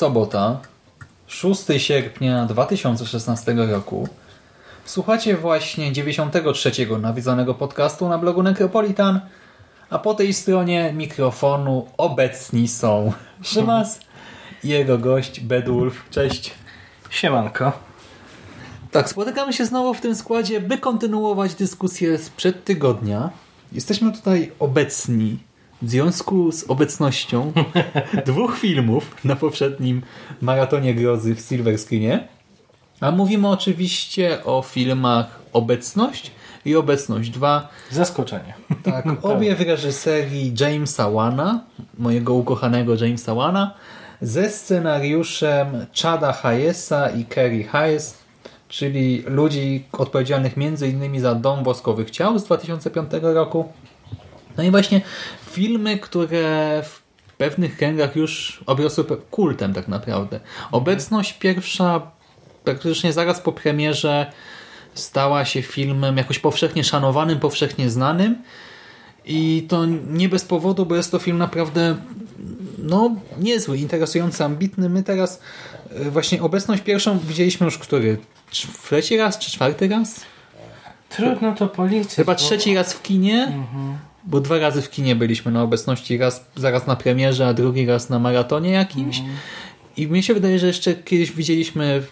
Sobota, 6 sierpnia 2016 roku. Słuchacie właśnie 93 nawiedzonego podcastu na blogu Necropolitan, a po tej stronie mikrofonu obecni są Szymas i jego gość Bedulf. Cześć. Siemanko. Tak, spotykamy się znowu w tym składzie, by kontynuować dyskusję sprzed tygodnia. Jesteśmy tutaj obecni w związku z obecnością dwóch filmów na poprzednim maratonie grozy w Silver Screenie. A mówimy oczywiście o filmach Obecność i Obecność 2. Zaskoczenie. Tak, obie w reżyserii Jamesa Wana, mojego ukochanego Jamesa Wana, ze scenariuszem Chada Hayesa i Kerry Hayes, czyli ludzi odpowiedzialnych m.in. za Dom Woskowych Ciał z 2005 roku. No i właśnie filmy, które w pewnych kręgach już obrosły kultem tak naprawdę. Obecność pierwsza praktycznie zaraz po premierze stała się filmem jakoś powszechnie szanowanym, powszechnie znanym i to nie bez powodu, bo jest to film naprawdę no niezły, interesujący, ambitny. My teraz e, właśnie obecność pierwszą widzieliśmy już który? Trzeci raz czy czwarty raz? Trudno to policzyć. Chyba trzeci raz w kinie. Mhm. Bo dwa razy w kinie byliśmy na obecności, raz zaraz na premierze, a drugi raz na maratonie jakimś. Mhm. I mi się wydaje, że jeszcze kiedyś widzieliśmy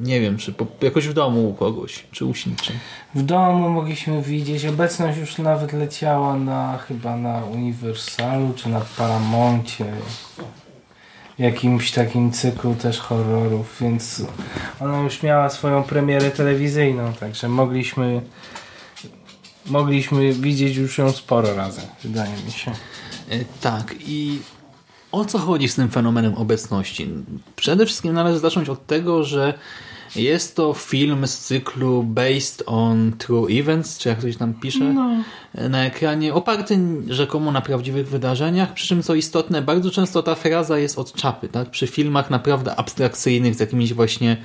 nie wiem, czy po, jakoś w domu u kogoś, czy u niczym. W domu mogliśmy widzieć. Obecność już nawet leciała na chyba na Uniwersalu, czy na Paramoncie. W jakimś takim cyklu też horrorów, więc ona już miała swoją premierę telewizyjną, także mogliśmy mogliśmy widzieć już ją sporo razy, wydaje mi się. E, tak i o co chodzi z tym fenomenem obecności? Przede wszystkim należy zacząć od tego, że jest to film z cyklu Based on True Events, czy jak ktoś tam pisze no. na ekranie, oparty rzekomo na prawdziwych wydarzeniach, przy czym co istotne, bardzo często ta fraza jest od czapy, tak? Przy filmach naprawdę abstrakcyjnych z jakimiś właśnie e,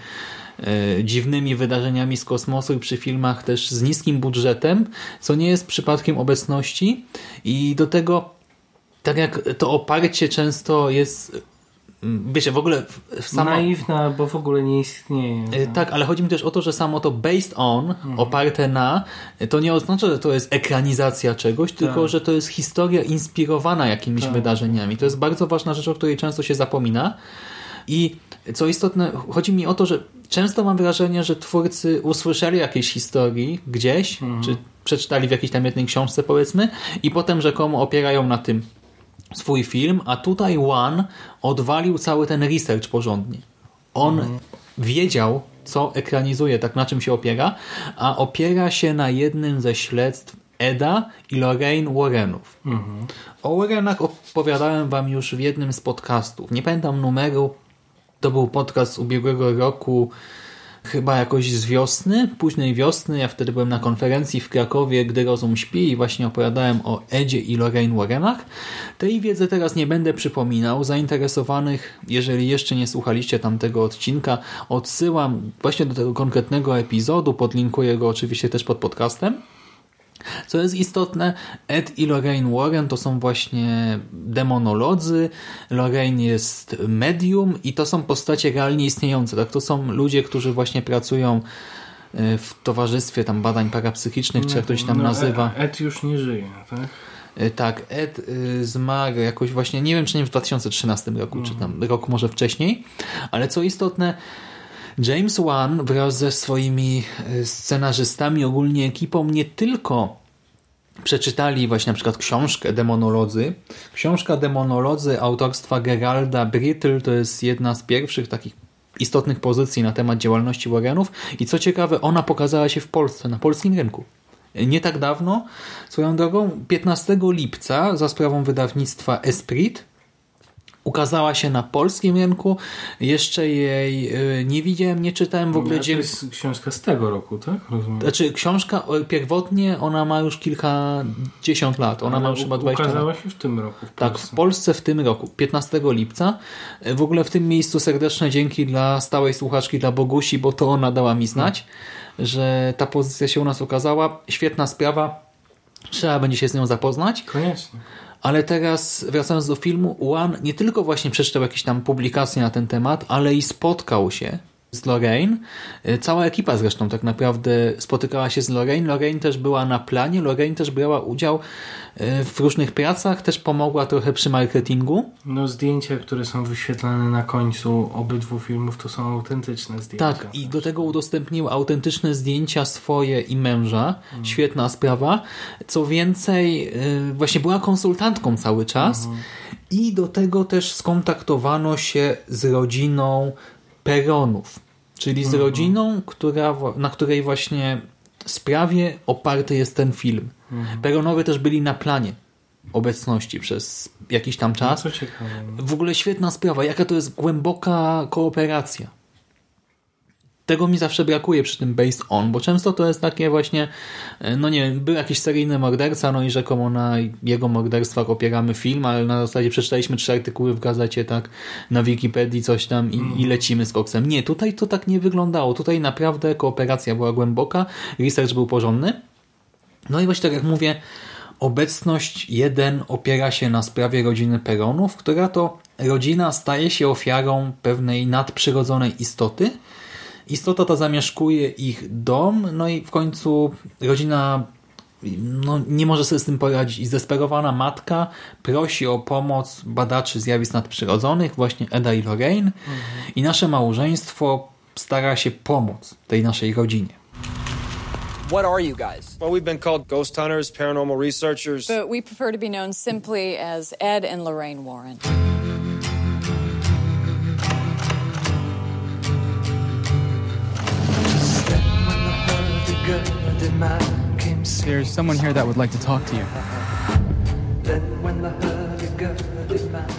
dziwnymi wydarzeniami z kosmosu i przy filmach też z niskim budżetem, co nie jest przypadkiem obecności i do tego tak jak to oparcie często jest wiecie, w ogóle sama... Naiwna, bo w ogóle nie istnieje. No. Tak, ale chodzi mi też o to, że samo to based on, mhm. oparte na, to nie oznacza, że to jest ekranizacja czegoś, tylko, tak. że to jest historia inspirowana jakimiś tak. wydarzeniami. To jest bardzo ważna rzecz, o której często się zapomina. I co istotne, chodzi mi o to, że często mam wrażenie, że twórcy usłyszeli jakiejś historii gdzieś, mhm. czy przeczytali w jakiejś tam jednej książce powiedzmy i potem rzekomo opierają na tym swój film, a tutaj One odwalił cały ten research porządnie. On mhm. wiedział, co ekranizuje, tak na czym się opiera, a opiera się na jednym ze śledztw Eda i Lorraine Warrenów. Mhm. O Warrenach opowiadałem wam już w jednym z podcastów. Nie pamiętam numeru. To był podcast z ubiegłego roku chyba jakoś z wiosny, późnej wiosny. Ja wtedy byłem na konferencji w Krakowie, gdy rozum śpi i właśnie opowiadałem o Edzie i Lorraine Warrenach. Tej wiedzy teraz nie będę przypominał. Zainteresowanych, jeżeli jeszcze nie słuchaliście tamtego odcinka, odsyłam właśnie do tego konkretnego epizodu. Podlinkuję go oczywiście też pod podcastem. Co jest istotne, Ed i Lorraine Warren to są właśnie demonolodzy, Lorraine jest medium i to są postacie realnie istniejące. Tak? To są ludzie, którzy właśnie pracują e, w towarzystwie tam badań parapsychicznych, czy jak to się tam no, nazywa. Ed już nie żyje, tak? Y, tak, Ed y, zmarł jakoś właśnie, nie wiem czy nie w 2013 roku, mm. czy tam rok może wcześniej, ale co istotne, James Wan wraz ze swoimi y, scenarzystami, ogólnie ekipą, nie tylko przeczytali właśnie na przykład książkę Demonolodzy. Książka Demonolodzy autorstwa Geralda Brittle to jest jedna z pierwszych takich istotnych pozycji na temat działalności Warrenów i co ciekawe, ona pokazała się w Polsce, na polskim rynku. Nie tak dawno, swoją drogą, 15 lipca za sprawą wydawnictwa Esprit ukazała się na polskim rynku. Jeszcze jej y, nie widziałem, nie czytałem w ogóle. To jest książka z tego roku, tak? Rozumiem. Znaczy książka pierwotnie ona ma już kilkadziesiąt lat. Ona Ale ma już chyba 20 ukazała lat. się w tym roku. W tak, w Polsce w tym roku, 15 lipca. W ogóle w tym miejscu serdeczne dzięki dla stałej słuchaczki, dla Bogusi, bo to ona dała mi znać, że ta pozycja się u nas ukazała. Świetna sprawa. Trzeba będzie się z nią zapoznać. Koniecznie. Ale teraz wracając do filmu, One nie tylko właśnie przeczytał jakieś tam publikacje na ten temat, ale i spotkał się z Lorraine. Y, cała ekipa zresztą tak naprawdę spotykała się z Lorraine. Lorraine też była na planie, Lorraine też brała udział y, w różnych pracach, też pomogła trochę przy marketingu. No zdjęcia, które są wyświetlane na końcu obydwu filmów to są autentyczne zdjęcia. Tak, i do tego udostępnił autentyczne zdjęcia swoje i męża. Hmm. Świetna sprawa. Co więcej, y, właśnie była konsultantką cały czas hmm. i do tego też skontaktowano się z rodziną Peronów, czyli z mhm. rodziną, która, na której właśnie sprawie oparty jest ten film. Mhm. Peronowie też byli na planie obecności przez jakiś tam czas. No, co ciekawe. W ogóle świetna sprawa, jaka to jest głęboka kooperacja tego mi zawsze brakuje przy tym based on, bo często to jest takie właśnie, e, no nie wiem, był jakiś seryjny morderca, no i rzekomo na jego morderstwach opieramy film, ale na zasadzie przeczytaliśmy trzy artykuły w gazecie, tak, na Wikipedii coś tam i, i mhm. lecimy z koksem. Nie, tutaj to tak nie wyglądało. Tutaj naprawdę kooperacja była głęboka, research był porządny. No i właśnie tak jak mówię, obecność jeden opiera się na sprawie rodziny Peronów, która to rodzina staje się ofiarą pewnej nadprzyrodzonej istoty, Istota ta zamieszkuje ich dom, no i w końcu rodzina no, nie może sobie z tym poradzić i zdesperowana matka prosi o pomoc badaczy zjawisk nadprzyrodzonych, właśnie Eda i Lorraine mhm. i nasze małżeństwo stara się pomóc tej naszej rodzinie. What are you guys? Well, we've been called ghost hunters, paranormal researchers. But we prefer to be known simply as Ed and Lorraine Warren. There's someone here that would like to talk to you.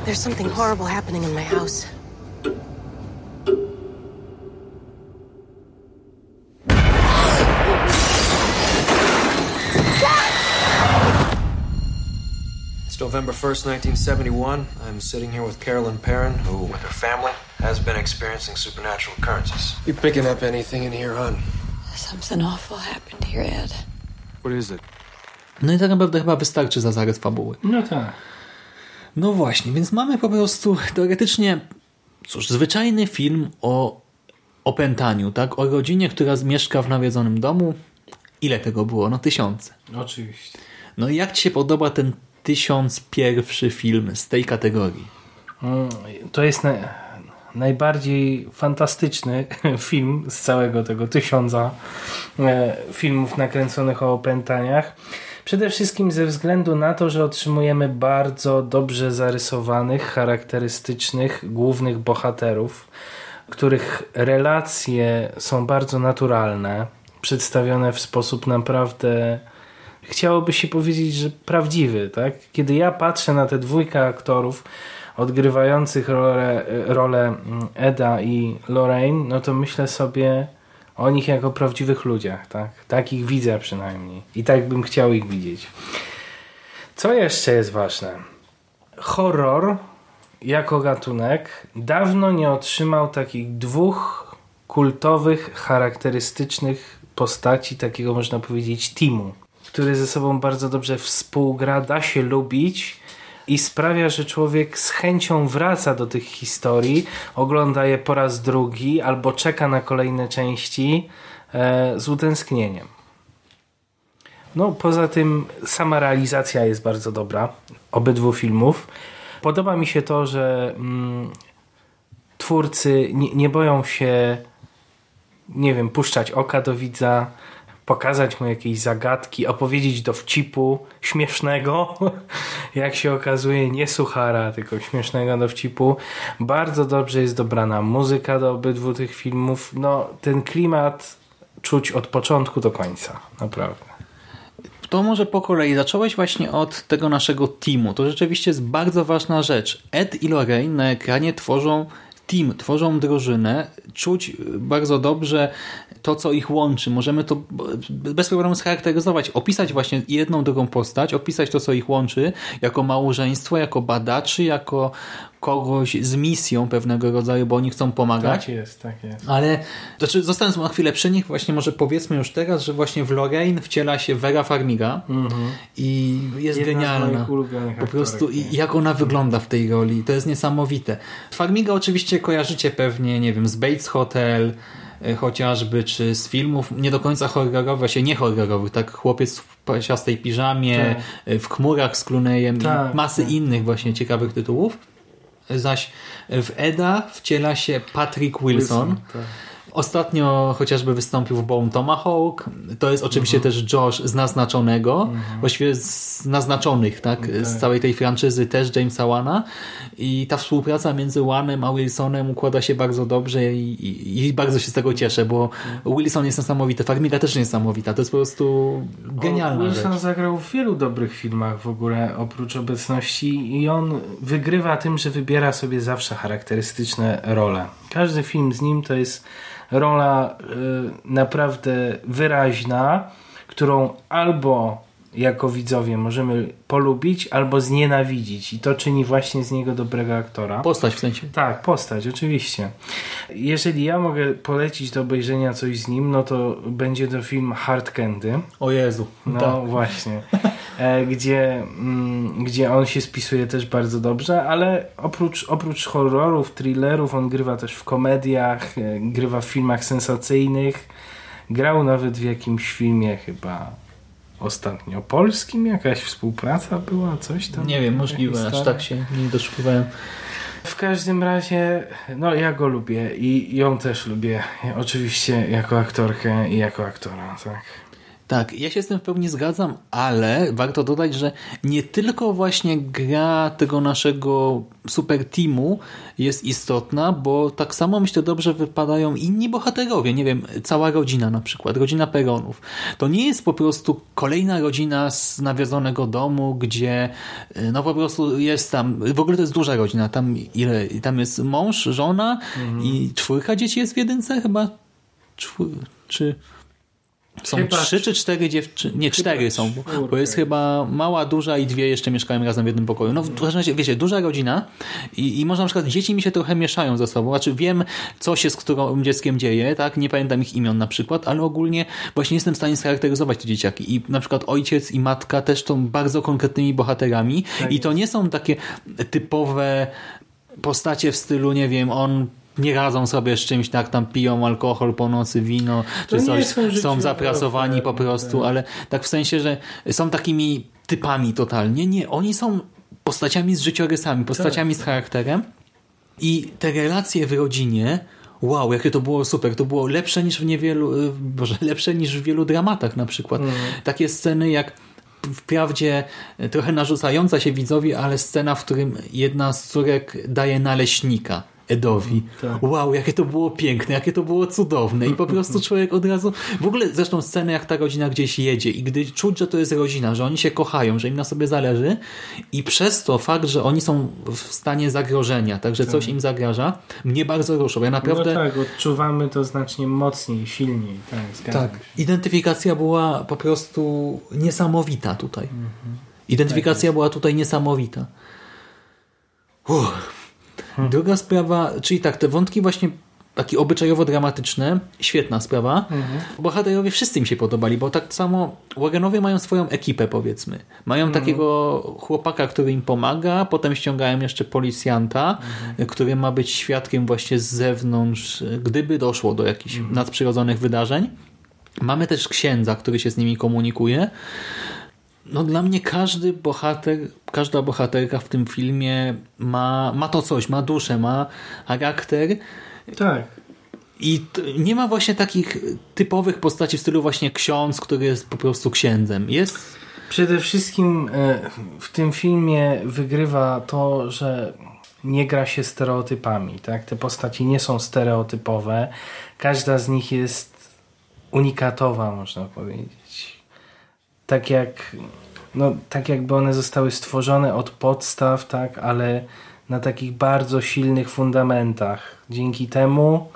There's something horrible happening in my house. It's November 1st, 1971. I'm sitting here with Carolyn Perrin, who, with her family, has been experiencing supernatural occurrences. You picking up anything in here, hon? Something awful happened here, Ed. What is it? No i tak naprawdę chyba wystarczy za zarys fabuły. No tak. No właśnie, więc mamy po prostu teoretycznie cóż, zwyczajny film o opętaniu, tak? O rodzinie, która mieszka w nawiedzonym domu. Ile tego było? No tysiące. Oczywiście. No i jak Ci się podoba ten tysiąc pierwszy film z tej kategorii? Mm, to jest... Na najbardziej fantastyczny film z całego tego tysiąca e, filmów nakręconych o opętaniach. Przede wszystkim ze względu na to, że otrzymujemy bardzo dobrze zarysowanych, charakterystycznych głównych bohaterów, których relacje są bardzo naturalne, przedstawione w sposób naprawdę chciałoby się powiedzieć, że prawdziwy. Tak? Kiedy ja patrzę na te dwójkę aktorów, odgrywających rolę, rolę mm, Eda i Lorraine, no to myślę sobie o nich jako prawdziwych ludziach. Tak, tak ich widzę przynajmniej. I tak bym chciał ich widzieć. Co jeszcze jest ważne? Horror jako gatunek dawno nie otrzymał takich dwóch kultowych, charakterystycznych postaci, takiego można powiedzieć teamu, który ze sobą bardzo dobrze współgra, da się lubić i sprawia, że człowiek z chęcią wraca do tych historii, ogląda je po raz drugi albo czeka na kolejne części e, z utęsknieniem. No, poza tym sama realizacja jest bardzo dobra obydwu filmów. Podoba mi się to, że mm, twórcy nie, nie boją się, nie wiem, puszczać oka do widza, pokazać mu jakieś zagadki, opowiedzieć dowcipu śmiesznego, jak się okazuje, nie suchara, tylko śmiesznego dowcipu. Bardzo dobrze jest dobrana muzyka do obydwu tych filmów. No, ten klimat czuć od początku do końca, naprawdę. To może po kolei. Zacząłeś właśnie od tego naszego teamu. To rzeczywiście jest bardzo ważna rzecz. Ed i Lorraine na ekranie tworzą team, tworzą drużynę. Czuć bardzo dobrze to, co ich łączy. Możemy to bez problemu scharakteryzować, opisać właśnie jedną, drugą postać, opisać to, co ich łączy, jako małżeństwo, jako badaczy, jako kogoś z misją pewnego rodzaju, bo oni chcą pomagać. Tak jest, tak jest. Ale, znaczy zostając na chwilę przy nich, właśnie może powiedzmy już teraz, że właśnie w Lorraine wciela się Vera Farmiga Mhm. i jest Jedna genialna. Po prostu i jak ona wygląda w tej roli, to jest niesamowite. Farmiga oczywiście kojarzycie pewnie, nie wiem, z Bates Hotel, chociażby, czy z filmów nie do końca horrorowych, właśnie nie horrorowych, tak chłopiec w pasiastej piżamie, e, w chmurach z Clooneyem Tak, i masy tak. innych właśnie ciekawych tytułów. Zaś w Eda wciela się Patrick Wilson. Wilson, tak. Ostatnio chociażby wystąpił w Bone Tomahawk. To jest oczywiście Mhm. też Josh z naznaczonego, właściwie z naznaczonych, tak? Z całej tej franczyzy też Jamesa Wana. I ta współpraca między Wanem a Wilsonem układa się bardzo dobrze i, i, i bardzo się z tego cieszę, bo Wilson jest niesamowity, Farmiga też niesamowita. To jest po prostu genialna O, rzecz. Wilson zagrał w wielu dobrych filmach w ogóle, oprócz obecności i on wygrywa tym, że wybiera sobie zawsze charakterystyczne role. Każdy film z nim to jest rola y, naprawdę wyraźna, którą albo jako widzowie możemy polubić, albo znienawidzić i to czyni właśnie z niego dobrego aktora. Postać w sensie. Tak, postać, oczywiście. Jeżeli ja mogę polecić do obejrzenia coś z nim, no to będzie to film Hard Candy. O Jezu. No Tak. właśnie. E, gdzie, mm, gdzie on się spisuje też bardzo dobrze, ale oprócz, oprócz horrorów, thrillerów, on grywa też w komediach, e, grywa w filmach sensacyjnych. Grał nawet w jakimś filmie chyba ostatnio polskim, jakaś współpraca była, coś tam. Nie wiem, możliwe, aż tak się nie doszukiwałem. W każdym razie, no ja go lubię i ją też lubię. Oczywiście jako aktorkę i jako aktora, tak. Tak, ja się z tym w pełni zgadzam, ale warto dodać, że nie tylko właśnie gra tego naszego super teamu jest istotna, bo tak samo myślę dobrze wypadają inni bohaterowie, nie wiem, cała rodzina na przykład, rodzina Peronów. To nie jest po prostu kolejna rodzina z nawiedzonego domu, gdzie y, no po prostu jest tam, w ogóle to jest duża rodzina, tam ile, tam jest mąż, żona i czwórka dzieci jest w jedynce chyba? Czwór, czy... Są Chyba trzy czy cztery dziewczyny? Nie, cztery są, bo, bo jest chyba mała, duża i dwie jeszcze mieszkają razem w jednym pokoju. No w każdym razie, wiecie, duża rodzina i, i można na przykład dzieci mi się trochę mieszają ze sobą. Znaczy wiem, co się z którym dzieckiem dzieje, tak? Nie pamiętam ich imion na przykład, ale ogólnie właśnie jestem w stanie scharakteryzować te dzieciaki i na przykład ojciec i matka też są bardzo konkretnymi bohaterami i to nie są takie typowe postacie w stylu, nie wiem, on nie radzą sobie z czymś, tak, tam piją alkohol po nocy, wino, czy nie coś, są są, zapracowani po ofiary, prostu, tak. ale tak w sensie, że są takimi typami totalnie. Nie, oni są postaciami z życiorysami, postaciami z charakterem i te relacje w rodzinie Wow, jakie to było super. To było lepsze niż w niewielu, y, boże, lepsze niż w wielu dramatach na przykład. Takie sceny jak wprawdzie trochę narzucająca się widzowi, ale scena, w którym jedna z córek daje naleśnika Edowi. tak. Wow, jakie to było piękne, jakie to było cudowne i po prostu człowiek od razu, w ogóle zresztą sceny jak ta rodzina gdzieś jedzie i gdy czuć, że to jest rodzina, że oni się kochają, że im na sobie zależy i przez to fakt, że oni są w stanie zagrożenia, także coś im zagraża, mnie bardzo ruszyło. Ja naprawdę No tak, odczuwamy to znacznie mocniej, silniej. Tak, tak. Identyfikacja była po prostu niesamowita tutaj. Identyfikacja była tutaj niesamowita. Uff. Druga sprawa, czyli tak, te wątki właśnie takie obyczajowo-dramatyczne, świetna sprawa. Bohaterowie wszyscy im się podobali, bo tak samo Warrenowie mają swoją ekipę, powiedzmy. Mają takiego chłopaka, który im pomaga, potem ściągają jeszcze policjanta, który ma być świadkiem właśnie z zewnątrz, gdyby doszło do jakichś nadprzyrodzonych wydarzeń. Mamy też księdza, który się z nimi komunikuje. No dla mnie każdy bohater, każda bohaterka w tym filmie ma, ma to coś, ma duszę, ma charakter. Tak. I nie ma właśnie takich typowych postaci w stylu właśnie ksiądz, który jest po prostu księdzem. Jest... Przede wszystkim e, w tym filmie wygrywa to, że nie gra się stereotypami. Tak? Te postaci nie są stereotypowe. Każda z nich jest unikatowa, można powiedzieć. Tak jak no, tak jakby one zostały stworzone od podstaw, tak, ale na takich bardzo silnych fundamentach. Dzięki temu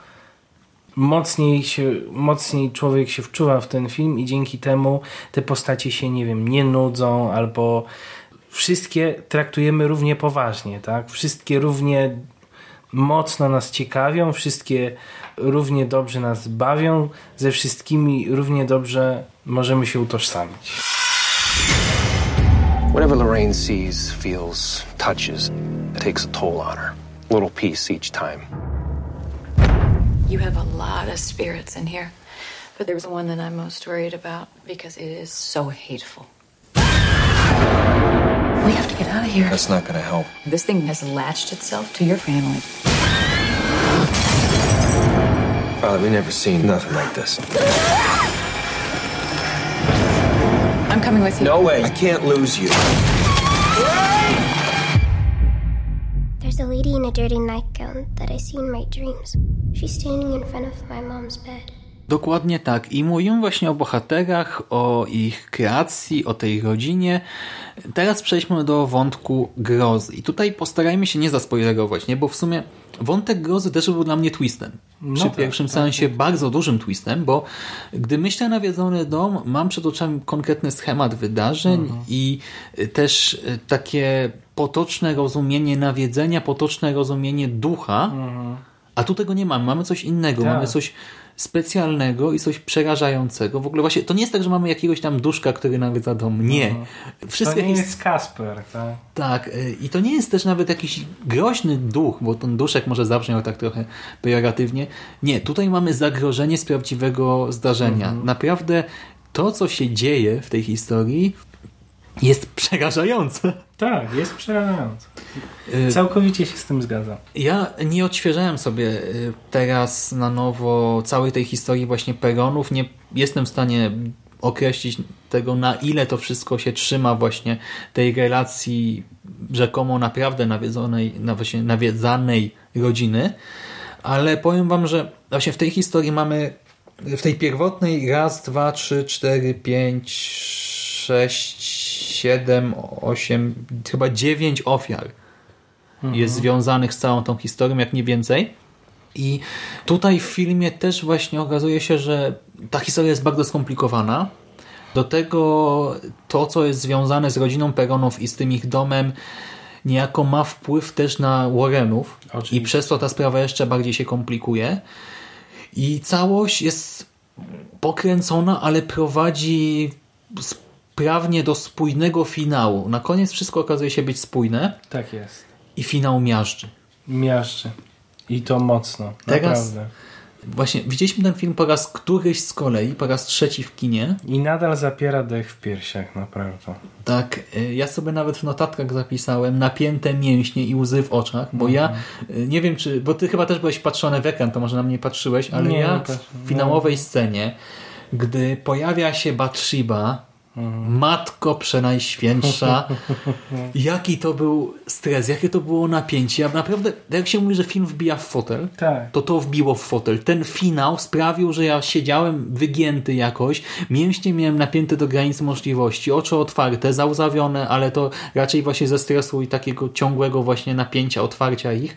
mocniej, się, mocniej człowiek się wczuwa w ten film i dzięki temu te postacie się, nie wiem, nie nudzą albo wszystkie traktujemy równie poważnie, tak? Wszystkie równie mocno nas ciekawią, wszystkie równie dobrze nas bawią, ze wszystkimi równie dobrze możemy się utożsamić. Whatever Lorraine sees, feels, touches, it takes a toll on her. A little piece each time. You have a lot of spirits in here, but there's one that I'm most worried about because it is so hateful. We have to get out of here. That's not gonna help. This thing has latched itself to your family. Father, we never seen nothing like this. I'm coming with you. No way. I can't lose you. There's a lady in a dirty nightgown that I see in my dreams. She's standing in front of my mom's bed. Dokładnie tak. I mówimy właśnie o bohaterach, o ich kreacji, o tej rodzinie. Teraz przejdźmy do wątku grozy. I tutaj postarajmy się nie zaspoilerować, nie? bo w sumie wątek grozy też był dla mnie twistem. No Przy tak, pierwszym tak, seansie bardzo dużym twistem, bo gdy myślę na Nawiedzony Dom, mam przed oczami konkretny schemat wydarzeń Mhm. i też y, takie potoczne rozumienie nawiedzenia, potoczne rozumienie ducha, a tu tego nie mamy. Mamy coś innego. Mhm. Tak. Mamy coś specjalnego i coś przerażającego. W ogóle właśnie to nie jest tak, że mamy jakiegoś tam duszka, który nawiedza dom. Nie. Mhm. To Wszystkie nie jest Kasper, tak? tak, y, i to nie jest też nawet jakiś groźny duch, bo ten duszek może zabrzmiał tak trochę pejoratywnie. Nie, tutaj mamy zagrożenie z prawdziwego zdarzenia. Naprawdę to, co się dzieje w tej historii jest przerażające. Tak, jest przerażające. Y, Całkowicie się z tym zgadzam. Ja nie odświeżałem sobie y, teraz na nowo całej tej historii właśnie peronów. Nie jestem w stanie określić tego, na ile to wszystko się trzyma właśnie tej relacji rzekomo naprawdę nawiedzonej, nawiedzanej rodziny. Ale powiem wam, że właśnie w tej historii mamy w tej pierwotnej raz, dwa, trzy, cztery, pięć, sześć, siedem, osiem, chyba dziewięć ofiar jest związanych z całą tą historią, jak nie więcej. I tutaj w filmie też właśnie okazuje się, że ta historia jest bardzo skomplikowana. Do tego to, co jest związane z rodziną Peronów i z tym ich domem, niejako ma wpływ też na Warrenów Oczywiście. i przez to ta sprawa jeszcze bardziej się komplikuje. I całość jest pokręcona, ale prowadzi sprawnie do spójnego finału. Na koniec wszystko okazuje się być spójne Tak jest. i finał miażdży. Miażdży. I to mocno. Teraz- Naprawdę. Właśnie widzieliśmy ten film po raz któryś z kolei, po raz trzeci w kinie. I nadal zapiera dech w piersiach, naprawdę. Tak, y, ja sobie nawet w notatkach zapisałem napięte mięśnie i łzy w oczach, bo ja y, nie wiem czy, bo ty chyba też byłeś patrzony w ekran, to może na mnie patrzyłeś, ale Nie, ja patrzę. w finałowej scenie, gdy pojawia się Bathsheba, Matko Przenajświętsza, jaki to był stres, jakie to było napięcie. Ja naprawdę, jak się mówi, że film wbija w fotel, Tak. to to wbiło w fotel. Ten finał sprawił, że ja siedziałem wygięty jakoś, mięśnie miałem napięte do granicy możliwości, oczy otwarte, załzawione, ale to raczej właśnie ze stresu i takiego ciągłego właśnie napięcia, otwarcia ich.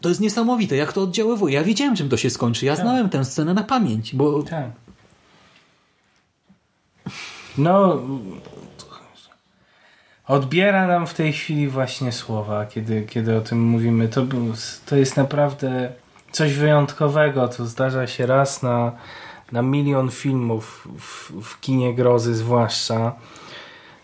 To jest niesamowite, jak to oddziaływuje. Ja wiedziałem, czym to się skończy. Ja znałem tę scenę na pamięć, bo Tak. No, odbiera nam w tej chwili właśnie słowa, kiedy, kiedy o tym mówimy. To, to jest naprawdę coś wyjątkowego, co zdarza się raz na, na milion filmów w, w kinie grozy zwłaszcza,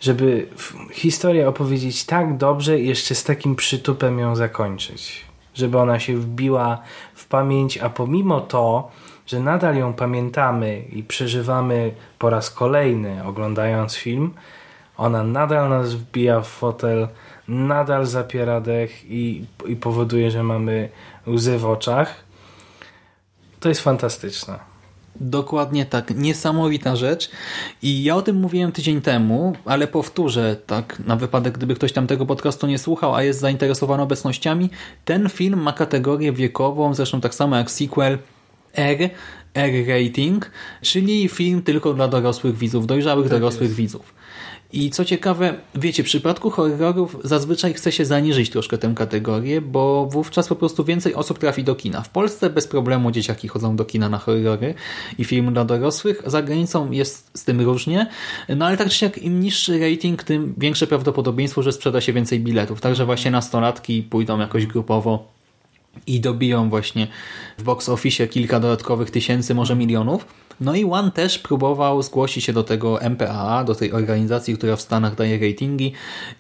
żeby historię opowiedzieć tak dobrze i jeszcze z takim przytupem ją zakończyć. żeby ona się wbiła w pamięć, a pomimo to, że nadal ją pamiętamy i przeżywamy po raz kolejny oglądając film, ona nadal nas wbija w fotel, nadal zapiera dech i, i powoduje, że mamy łzy w oczach. To jest fantastyczne. Dokładnie tak, niesamowita rzecz. I ja o tym mówiłem tydzień temu, ale powtórzę tak na wypadek, gdyby ktoś tam tego podcastu nie słuchał, a jest zainteresowany obecnościami, ten film ma kategorię wiekową, zresztą tak samo jak sequel R, R rating, czyli film tylko dla dorosłych widzów, dojrzałych tak dorosłych jest. widzów. I co ciekawe, wiecie, w przypadku horrorów zazwyczaj chce się zaniżyć troszkę tę kategorię, bo wówczas po prostu więcej osób trafi do kina. W Polsce bez problemu dzieciaki chodzą do kina na horrory i filmy dla dorosłych. Za granicą jest z tym różnie, no ale tak czy jak im niższy rating, tym większe prawdopodobieństwo, że sprzeda się więcej biletów. Także właśnie nastolatki pójdą jakoś grupowo i dobiją właśnie w box office kilka dodatkowych tysięcy, może milionów. No i One też próbował zgłosić się do tego MPAA, do tej organizacji, która w Stanach daje ratingi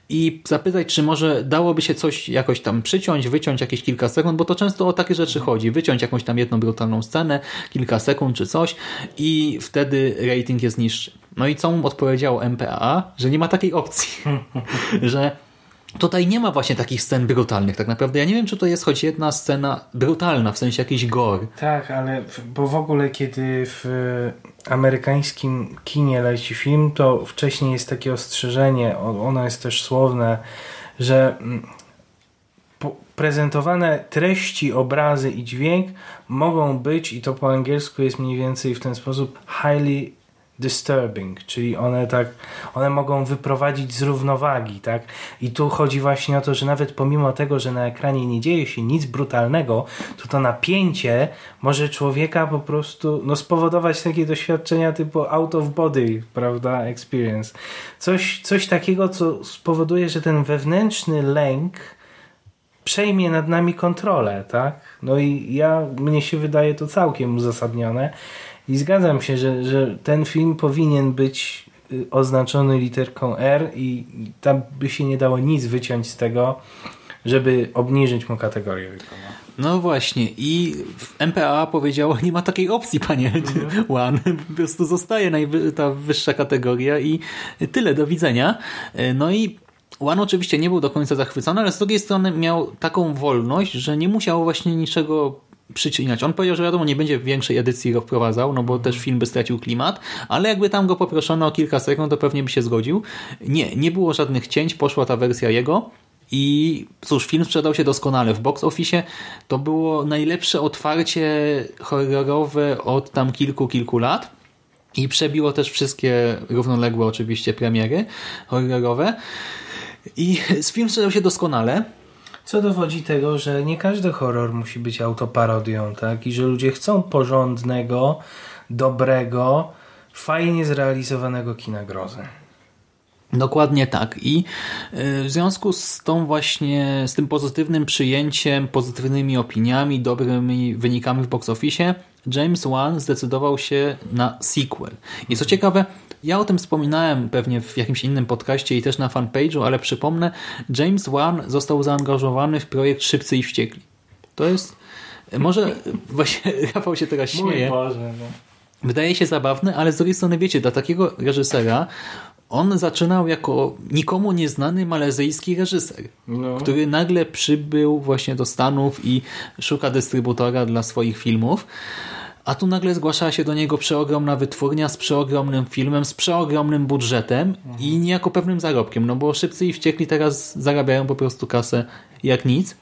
i zapytać, czy może dałoby się coś jakoś tam przyciąć, wyciąć jakieś kilka sekund, bo to często o takie rzeczy chodzi. Wyciąć jakąś tam jedną brutalną scenę, kilka sekund czy coś i wtedy rating jest niższy. No i co mu odpowiedziało MPAA? Że nie ma takiej opcji, że Tutaj nie ma właśnie takich scen brutalnych tak naprawdę. Ja nie wiem, czy to jest choć jedna scena brutalna, w sensie jakiś gore. Tak, ale bo w ogóle kiedy w amerykańskim kinie leci film, to wcześniej jest takie ostrzeżenie, ono jest też słowne, że mm, prezentowane treści, obrazy i dźwięk mogą być, i to po angielsku jest mniej więcej w ten sposób, highly disturbing, czyli one tak, one mogą wyprowadzić z równowagi, tak? I tu chodzi właśnie o to, że nawet pomimo tego, że na ekranie nie dzieje się nic brutalnego, to to napięcie może człowieka po prostu no, spowodować takie doświadczenia typu out of body, prawda, experience. Coś, coś takiego, co spowoduje, że ten wewnętrzny lęk przejmie nad nami kontrolę, tak? No i ja, mnie się wydaje to całkiem uzasadnione, i zgadzam się, że, że ten film powinien być y, oznaczony literką R i tam by się nie dało nic wyciąć z tego, żeby obniżyć mu kategorię wiekową. No właśnie i MPA powiedziało, nie ma takiej opcji, panie mhm. One. Po prostu zostaje ta wyższa kategoria i tyle, do widzenia. No i One oczywiście nie był do końca zachwycony, ale z drugiej strony miał taką wolność, że nie musiał właśnie niczego przycinać. On powiedział, że wiadomo, nie będzie większej edycji go wprowadzał, no bo też film by stracił klimat, ale jakby tam go poproszono o kilka sekund, to pewnie by się zgodził. Nie, nie było żadnych cięć, poszła ta wersja jego i cóż, film sprzedał się doskonale. W box office to było najlepsze otwarcie horrorowe od tam kilku, kilku lat i przebiło też wszystkie równoległe oczywiście premiery horrorowe. I film sprzedał się doskonale. Co dowodzi tego, że nie każdy horror musi być autoparodią, tak? I że ludzie chcą porządnego, dobrego, fajnie zrealizowanego kina grozy. Dokładnie tak. I y, w związku z tą właśnie, z tym pozytywnym przyjęciem, pozytywnymi opiniami, dobrymi wynikami w box office, James Wan zdecydował się na sequel. I co ciekawe, ja o tym wspominałem pewnie w jakimś innym podcaście i też na fanpage'u, ale przypomnę, James Wan został zaangażowany w projekt Szybcy i Wściekli. To jest... Może właśnie Rafał się teraz śmieje. Boże, no. Wydaje się zabawne, ale z drugiej strony wiecie, dla takiego reżysera on zaczynał jako nikomu nieznany malezyjski reżyser, no. który nagle przybył właśnie do Stanów i szuka dystrybutora dla swoich filmów. A tu nagle zgłaszała się do niego przeogromna wytwórnia z przeogromnym filmem, z przeogromnym budżetem mhm. i niejako pewnym zarobkiem, no bo Szybcy i Wściekli teraz zarabiają po prostu kasę jak nic.